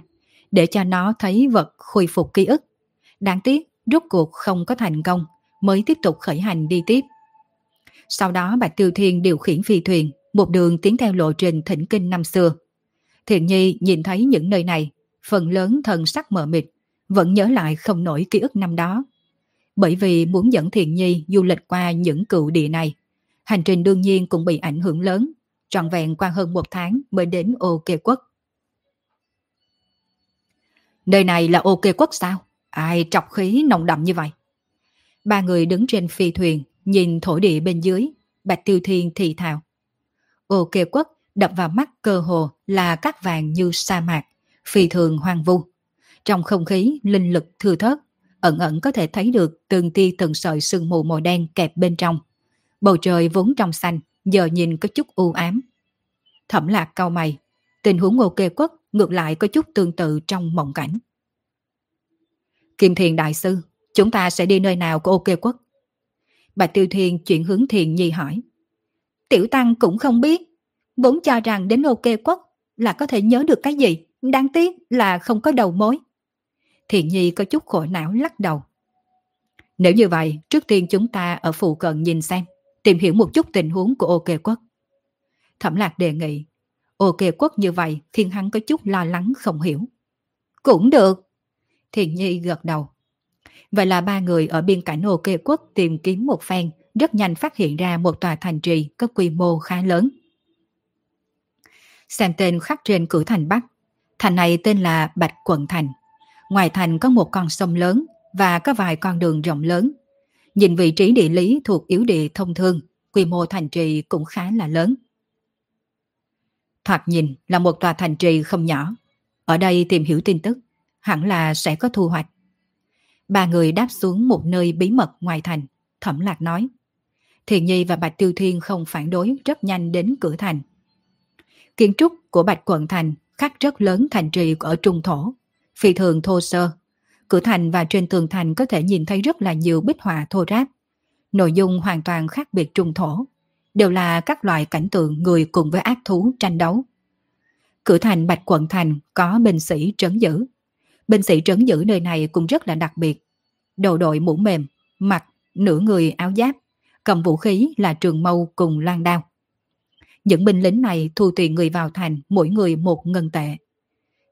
để cho nó thấy vật khôi phục ký ức. Đáng tiếc, rốt cuộc không có thành công, mới tiếp tục khởi hành đi tiếp. Sau đó bà Tiêu Thiên điều khiển phi thuyền, một đường tiến theo lộ trình thỉnh kinh năm xưa. Thiện Nhi nhìn thấy những nơi này, phần lớn thần sắc mờ mịt, vẫn nhớ lại không nổi ký ức năm đó. Bởi vì muốn dẫn Thiện Nhi du lịch qua những cựu địa này, hành trình đương nhiên cũng bị ảnh hưởng lớn, trọn vẹn qua hơn một tháng mới đến ô kê quốc. Nơi này là ô kê quốc sao? Ai trọc khí nồng đậm như vậy? Ba người đứng trên phi thuyền, nhìn thổ địa bên dưới, Bạch Tiêu Thiên thì thào. Ô kê quốc đập vào mắt cơ hồ là cát vàng như sa mạc, phi thường hoang vu. Trong không khí, linh lực thừa thớt, ẩn ẩn có thể thấy được từng tia từng sợi sương mù màu đen kẹp bên trong. Bầu trời vốn trong xanh, giờ nhìn có chút u ám. Thẩm lạc cao mày, tình huống ô kê quốc ngược lại có chút tương tự trong mộng cảnh. Kim Thiền Đại Sư, chúng ta sẽ đi nơi nào của ô kê quốc? Bạch Tiêu Thiên chuyển hướng Thiền Nhi hỏi. Tiểu Tăng cũng không biết, vốn cho rằng đến ok quốc là có thể nhớ được cái gì, đáng tiếc là không có đầu mối. Thiện Nhi có chút khổ não lắc đầu. Nếu như vậy, trước tiên chúng ta ở phụ cận nhìn xem, tìm hiểu một chút tình huống của ok quốc. Thẩm lạc đề nghị, ok quốc như vậy khiến hắn có chút lo lắng không hiểu. Cũng được. Thiện Nhi gật đầu. Vậy là ba người ở biên cảnh ok quốc tìm kiếm một phen, rất nhanh phát hiện ra một tòa thành trì có quy mô khá lớn. Xem tên khắc trên cửa thành Bắc. Thành này tên là Bạch Quận Thành. Ngoài thành có một con sông lớn và có vài con đường rộng lớn. Nhìn vị trí địa lý thuộc yếu địa thông thương, quy mô thành trì cũng khá là lớn. Thoạt nhìn là một tòa thành trì không nhỏ. Ở đây tìm hiểu tin tức, hẳn là sẽ có thu hoạch. Ba người đáp xuống một nơi bí mật ngoài thành, thẩm lạc nói. Thiền Nhi và Bạch Tiêu Thiên không phản đối rất nhanh đến cửa thành. Kiến trúc của Bạch Quận Thành khắc rất lớn thành trì ở Trung Thổ, phi thường thô sơ. Cửa thành và trên tường thành có thể nhìn thấy rất là nhiều bích họa thô ráp. Nội dung hoàn toàn khác biệt Trung Thổ, đều là các loại cảnh tượng người cùng với ác thú tranh đấu. Cửa thành Bạch Quận Thành có binh sĩ trấn giữ. Binh sĩ trấn giữ nơi này cũng rất là đặc biệt. Đầu đội mũ mềm, mặt nửa người áo giáp, cầm vũ khí là trường mâu cùng loan đao. Những binh lính này thu tiền người vào thành mỗi người một ngân tệ.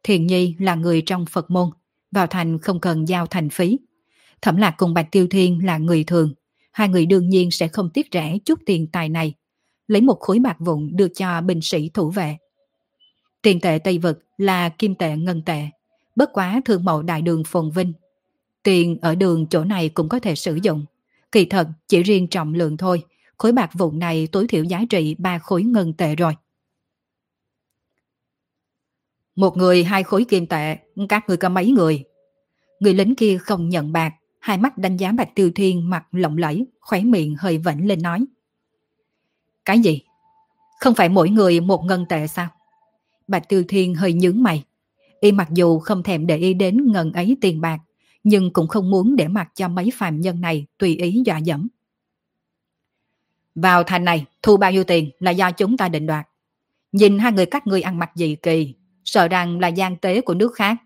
Thiền Nhi là người trong Phật môn, vào thành không cần giao thành phí. Thẩm Lạc cùng Bạch Tiêu Thiên là người thường, hai người đương nhiên sẽ không tiếc rẻ chút tiền tài này, lấy một khối bạc vụn đưa cho binh sĩ thủ vệ. Tiền tệ Tây Vực là kim tệ ngân tệ, bất quá thương mẫu đại đường phồn vinh. Tiền ở đường chỗ này cũng có thể sử dụng. Kỳ thật chỉ riêng trọng lượng thôi, khối bạc vụn này tối thiểu giá trị 3 khối ngân tệ rồi. Một người hai khối kim tệ, các người có mấy người? Người lính kia không nhận bạc, hai mắt đánh giá Bạch Tiêu Thiên mặt lộng lẫy, khóe miệng hơi vẩn lên nói. Cái gì? Không phải mỗi người một ngân tệ sao? Bạch Tiêu Thiên hơi nhướng mày. Y mặc dù không thèm để ý đến ngân ấy tiền bạc, nhưng cũng không muốn để mặc cho mấy phàm nhân này tùy ý dọa dẫm. Vào thành này, thu bao nhiêu tiền là do chúng ta định đoạt. Nhìn hai người các ngươi ăn mặc gì kỳ, sợ rằng là gian tế của nước khác.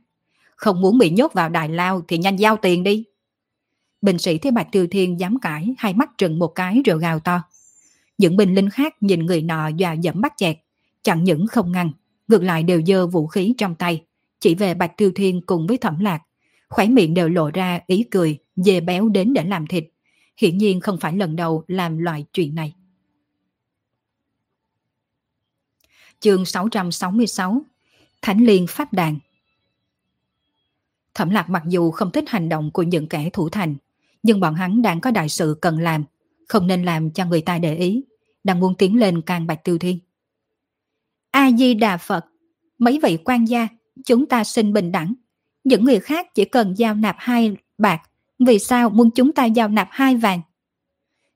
Không muốn bị nhốt vào đài lao thì nhanh giao tiền đi. bình sĩ thấy Bạch Tiêu Thiên dám cãi, hai mắt trừng một cái rồi gào to. Những binh linh khác nhìn người nọ dọa dẫm bắt chẹt, chẳng những không ngăn, ngược lại đều dơ vũ khí trong tay, chỉ về Bạch Tiêu Thiên cùng với Thẩm Lạc. Khóe miệng đều lộ ra ý cười, dê béo đến để làm thịt. Hiển nhiên không phải lần đầu làm loại chuyện này. Chương 666 Thánh Liên Pháp Đàn Thẩm Lạc mặc dù không thích hành động của những kẻ thủ thành, nhưng bọn hắn đang có đại sự cần làm, không nên làm cho người ta để ý, đang muốn tiến lên càng bạch tiêu thiên. A-di-đà Phật, mấy vị quan gia, chúng ta xin bình đẳng. Những người khác chỉ cần giao nạp hai bạc, vì sao muốn chúng ta giao nạp hai vàng?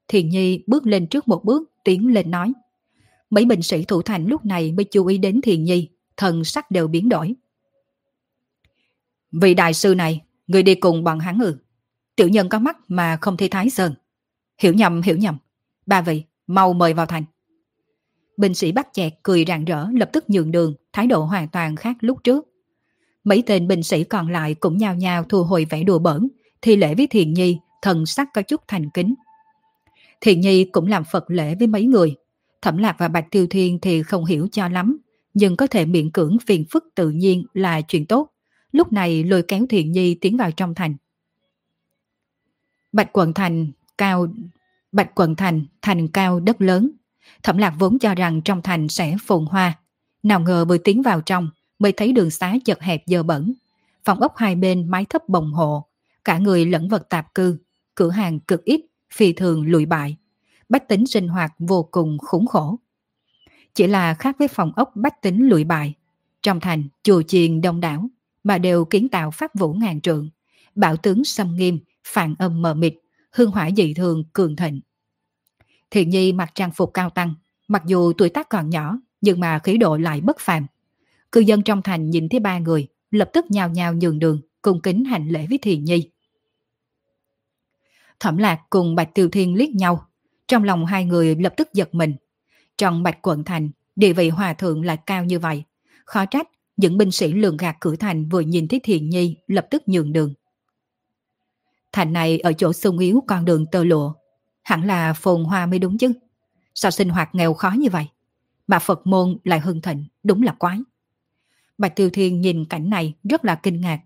Thiền Nhi bước lên trước một bước, tiến lên nói. Mấy binh sĩ thủ thành lúc này mới chú ý đến Thiền Nhi, thần sắc đều biến đổi. Vị đại sư này, người đi cùng bọn hắn ư. Tiểu nhân có mắt mà không thấy thái sơn. Hiểu nhầm, hiểu nhầm. Ba vị, mau mời vào thành. Binh sĩ bắt chẹt cười rạng rỡ lập tức nhường đường, thái độ hoàn toàn khác lúc trước. Mấy tên binh sĩ còn lại cũng nhao nhao thu hồi vẻ đùa bỡn, thì lễ với Thiền Nhi, thần sắc có chút thành kính. Thiền Nhi cũng làm Phật lễ với mấy người. Thẩm Lạc và Bạch Tiêu Thiên thì không hiểu cho lắm, nhưng có thể miễn cưỡng phiền phức tự nhiên là chuyện tốt. Lúc này lôi kéo Thiền Nhi tiến vào trong thành. Bạch Quận Thành cao Bạch Quận Thành thành cao đất lớn. Thẩm Lạc vốn cho rằng trong thành sẽ phồn hoa. Nào ngờ vừa tiến vào trong mới thấy đường xá chật hẹp dơ bẩn. Phòng ốc hai bên mái thấp bồng hộ. Cả người lẫn vật tạp cư. Cửa hàng cực ít, phi thường lụi bại. Bách tính sinh hoạt vô cùng khủng khổ. Chỉ là khác với phòng ốc bách tính lụi bại. Trong thành, chùa chiền đông đảo, mà đều kiến tạo pháp vũ ngàn trượng. Bảo tướng xâm nghiêm, phản âm mờ mịt, hương hỏa dị thường cường thịnh. Thiện Nhi mặc trang phục cao tăng, mặc dù tuổi tác còn nhỏ, nhưng mà khí độ lại bất phàm. Cư dân trong thành nhìn thấy ba người, lập tức nhào nhào nhường đường, cung kính hành lễ với thiền Nhi. Thẩm Lạc cùng Bạch Tiêu Thiên liếc nhau, trong lòng hai người lập tức giật mình. Trong Bạch Quận Thành, địa vị hòa thượng lại cao như vậy. Khó trách, những binh sĩ lường gạt cửa thành vừa nhìn thấy thiền Nhi lập tức nhường đường. Thành này ở chỗ sung yếu con đường tơ lụa. Hẳn là phồn hoa mới đúng chứ. Sao sinh hoạt nghèo khó như vậy? Mà Phật môn lại hưng thịnh, đúng là quái. Bạch Tiêu Thiên nhìn cảnh này rất là kinh ngạc.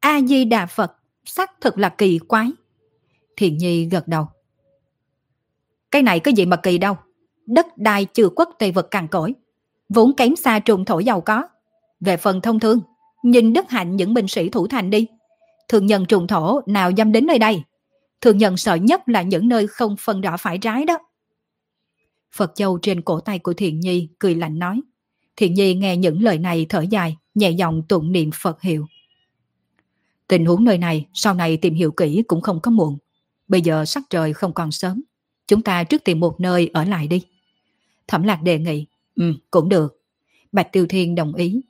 A-di-đà Phật, sắc thật là kỳ quái. Thiện Nhi gật đầu. Cái này có gì mà kỳ đâu. Đất đai trừ quốc tây vật càng cỗi. Vốn kém xa trùng thổ giàu có. Về phần thông thương, nhìn đức hạnh những binh sĩ thủ thành đi. Thường nhân trùng thổ nào dám đến nơi đây. Thường nhân sợ nhất là những nơi không phân rõ phải trái đó. Phật Châu trên cổ tay của Thiện Nhi cười lạnh nói. Thiện Nhi nghe những lời này thở dài, nhẹ giọng tụng niệm Phật hiệu. Tình huống nơi này sau này tìm hiểu kỹ cũng không có muộn. Bây giờ sắc trời không còn sớm. Chúng ta trước tìm một nơi ở lại đi. Thẩm lạc đề nghị. Ừ, cũng được. Bạch Tiêu Thiên đồng ý.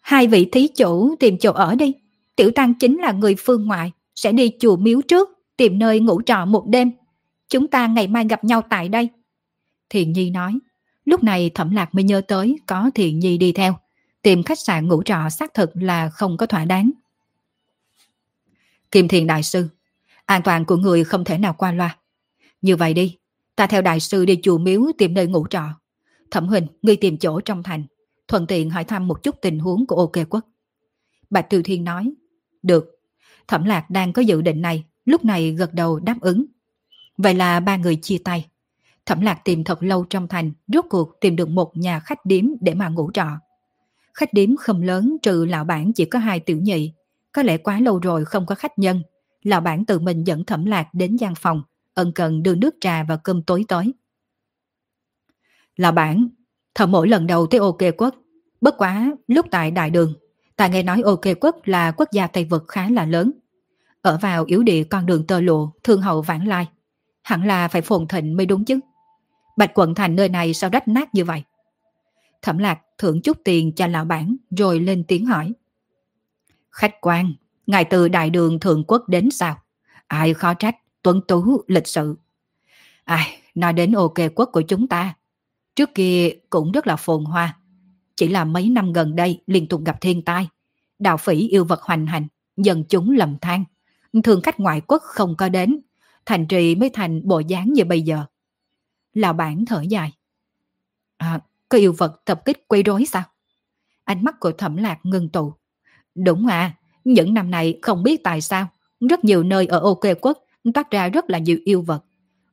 Hai vị thí chủ tìm chỗ ở đi. Tiểu Tăng chính là người phương ngoại, sẽ đi chùa miếu trước, tìm nơi ngủ trọ một đêm. Chúng ta ngày mai gặp nhau tại đây. Thiền Nhi nói. Lúc này Thẩm Lạc mới nhớ tới có Thiền Nhi đi theo. Tìm khách sạn ngủ trọ xác thực là không có thỏa đáng. Kim Thiền Đại Sư, an toàn của người không thể nào qua loa. Như vậy đi, ta theo Đại Sư đi chùa miếu tìm nơi ngủ trọ. Thẩm Huỳnh, ngươi tìm chỗ trong thành, thuận tiện hỏi thăm một chút tình huống của OK Quốc. Bạch Tiêu Thiên nói, được. Thẩm Lạc đang có dự định này, lúc này gật đầu đáp ứng. Vậy là ba người chia tay. Thẩm Lạc tìm thật lâu trong thành, rốt cuộc tìm được một nhà khách điếm để mà ngủ trọ. Khách điếm không lớn trừ lão bản chỉ có hai tiểu nhị. Có lẽ quá lâu rồi không có khách nhân. Lão bản tự mình dẫn Thẩm Lạc đến gian phòng, ân cần đưa nước trà và cơm tối tối. Lão bản, thợ mỗi lần đầu tới OK quốc, Bất quá, lúc tại đại đường, ta nghe nói OK quốc là quốc gia Tây Vực khá là lớn. Ở vào yếu địa con đường tơ lụa, thương hậu vãng lai. Hẳn là phải phồn thịnh mới đúng chứ. Bạch quận thành nơi này sao rách nát như vậy? Thẩm lạc thưởng chút tiền cho lão bản rồi lên tiếng hỏi. Khách quan, ngài từ đại đường thượng quốc đến sao? Ai khó trách, tuấn tú, lịch sự. Ai, nói đến ok quốc của chúng ta. Trước kia cũng rất là phồn hoa. Chỉ là mấy năm gần đây liên tục gặp thiên tai. Đạo phỉ yêu vật hoành hành, dân chúng lầm than. Thường khách ngoại quốc không có đến, thành trì mới thành bộ dáng như bây giờ. Lão bản thở dài. À, có yêu vật tập kích quấy rối sao? Ánh mắt của thẩm lạc ngừng tụ. Đúng à, những năm này không biết tại sao, rất nhiều nơi ở OK quốc toát ra rất là nhiều yêu vật.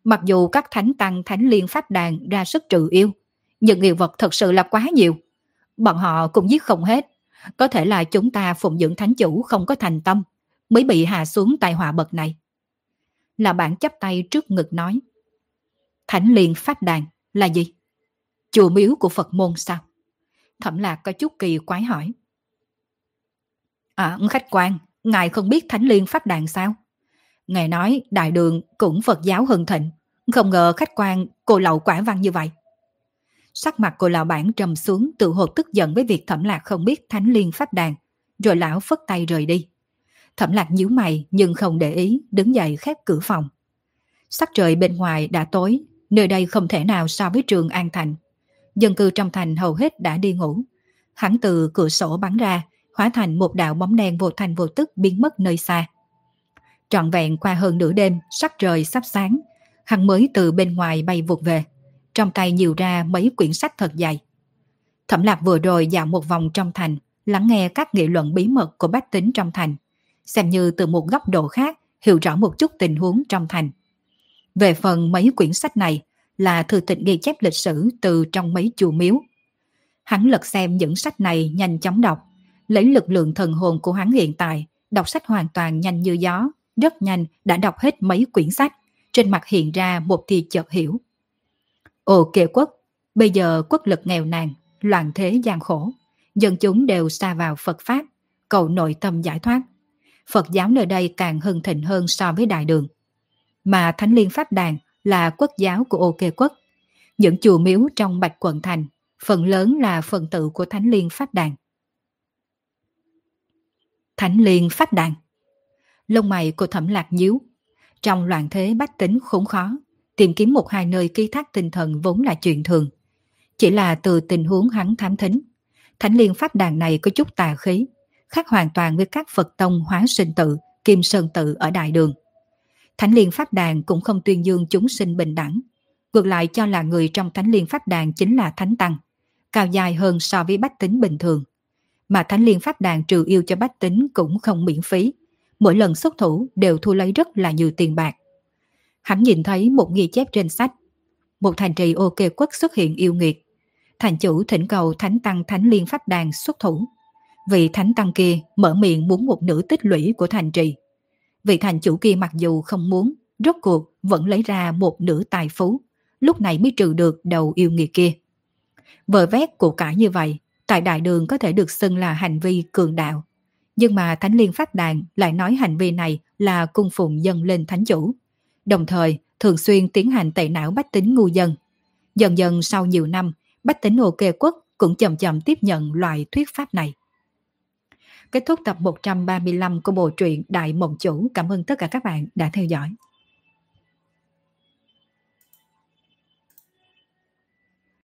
Mặc dù các thánh tăng thánh liên pháp đàn ra sức trừ yêu, nhưng yêu vật thật sự là quá nhiều. Bọn họ cũng giết không hết. Có thể là chúng ta phụng dưỡng thánh chủ không có thành tâm, mới bị hạ xuống tai họa bậc này. Là bạn chắp tay trước ngực nói. Thánh liên pháp đàn là gì? Chùa miếu của Phật môn sao? Thẩm lạc có chút kỳ quái hỏi. À, khách quan, ngài không biết thánh liên pháp đàn sao? Ngài nói đại đường cũng Phật giáo hưng thịnh. Không ngờ khách quan cô lậu quả văn như vậy. Sắc mặt cô lão bản trầm xuống tự hột tức giận với việc thẩm lạc không biết thánh liên pháp đàn. Rồi lão phất tay rời đi. Thẩm lạc nhíu mày nhưng không để ý, đứng dậy khép cửa phòng. Sắc trời bên ngoài đã tối, nơi đây không thể nào so với trường An Thành. Dân cư trong thành hầu hết đã đi ngủ. Hắn từ cửa sổ bắn ra, hóa thành một đạo bóng đen vô thành vô tức biến mất nơi xa. Trọn vẹn qua hơn nửa đêm, sắc trời sắp sáng, hắn mới từ bên ngoài bay vụt về. Trong tay nhiều ra mấy quyển sách thật dày. Thẩm lạc vừa rồi dạo một vòng trong thành, lắng nghe các nghị luận bí mật của bách tính trong thành, xem như từ một góc độ khác hiểu rõ một chút tình huống trong thành. Về phần mấy quyển sách này là thư tịch ghi chép lịch sử từ trong mấy chùa miếu. Hắn lật xem những sách này nhanh chóng đọc, lấy lực lượng thần hồn của hắn hiện tại, đọc sách hoàn toàn nhanh như gió, rất nhanh đã đọc hết mấy quyển sách, trên mặt hiện ra một thì chợt hiểu. Ồ kệ quốc, bây giờ quốc lực nghèo nàn, loạn thế gian khổ, dân chúng đều xa vào Phật Pháp, cầu nội tâm giải thoát. Phật giáo nơi đây càng hưng thịnh hơn so với đại đường. Mà Thánh Liên Pháp Đàn là quốc giáo của OK quốc. Những chùa miếu trong Bạch Quận Thành, phần lớn là phần tự của Thánh Liên Pháp Đàn. Thánh Liên Pháp Đàn Lông mày của thẩm lạc nhíu. Trong loạn thế bách tính khốn khó, tìm kiếm một hai nơi ký thác tinh thần vốn là chuyện thường. Chỉ là từ tình huống hắn thám thính, Thánh Liên Pháp Đàn này có chút tà khí, khác hoàn toàn với các Phật tông hóa sinh tự, kim sơn tự ở Đại Đường. Thánh Liên Pháp Đàn cũng không tuyên dương chúng sinh bình đẳng, ngược lại cho là người trong Thánh Liên Pháp Đàn chính là Thánh Tăng, cao dài hơn so với bách tính bình thường. Mà Thánh Liên Pháp Đàn trừ yêu cho bách tính cũng không miễn phí, mỗi lần xuất thủ đều thu lấy rất là nhiều tiền bạc. Hắn nhìn thấy một ghi chép trên sách. Một thành trì ok quốc xuất hiện yêu nghiệt. Thành chủ thỉnh cầu Thánh Tăng Thánh Liên Pháp Đàn xuất thủ. Vị Thánh Tăng kia mở miệng muốn một nửa tích lũy của thành trì. Vị thành chủ kia mặc dù không muốn, rốt cuộc vẫn lấy ra một nửa tài phú, lúc này mới trừ được đầu yêu nghiệt kia. Vờ vét của cải như vậy, tại đại đường có thể được xưng là hành vi cường đạo. Nhưng mà Thánh Liên phát Đàn lại nói hành vi này là cung phụng dân lên thánh chủ. Đồng thời, thường xuyên tiến hành tẩy não bách tính ngu dân. Dần dần sau nhiều năm, bách tính ok quốc cũng chậm chậm tiếp nhận loại thuyết pháp này. Kết thúc tập 135 của bộ truyện Đại Mộng Chủ. Cảm ơn tất cả các bạn đã theo dõi.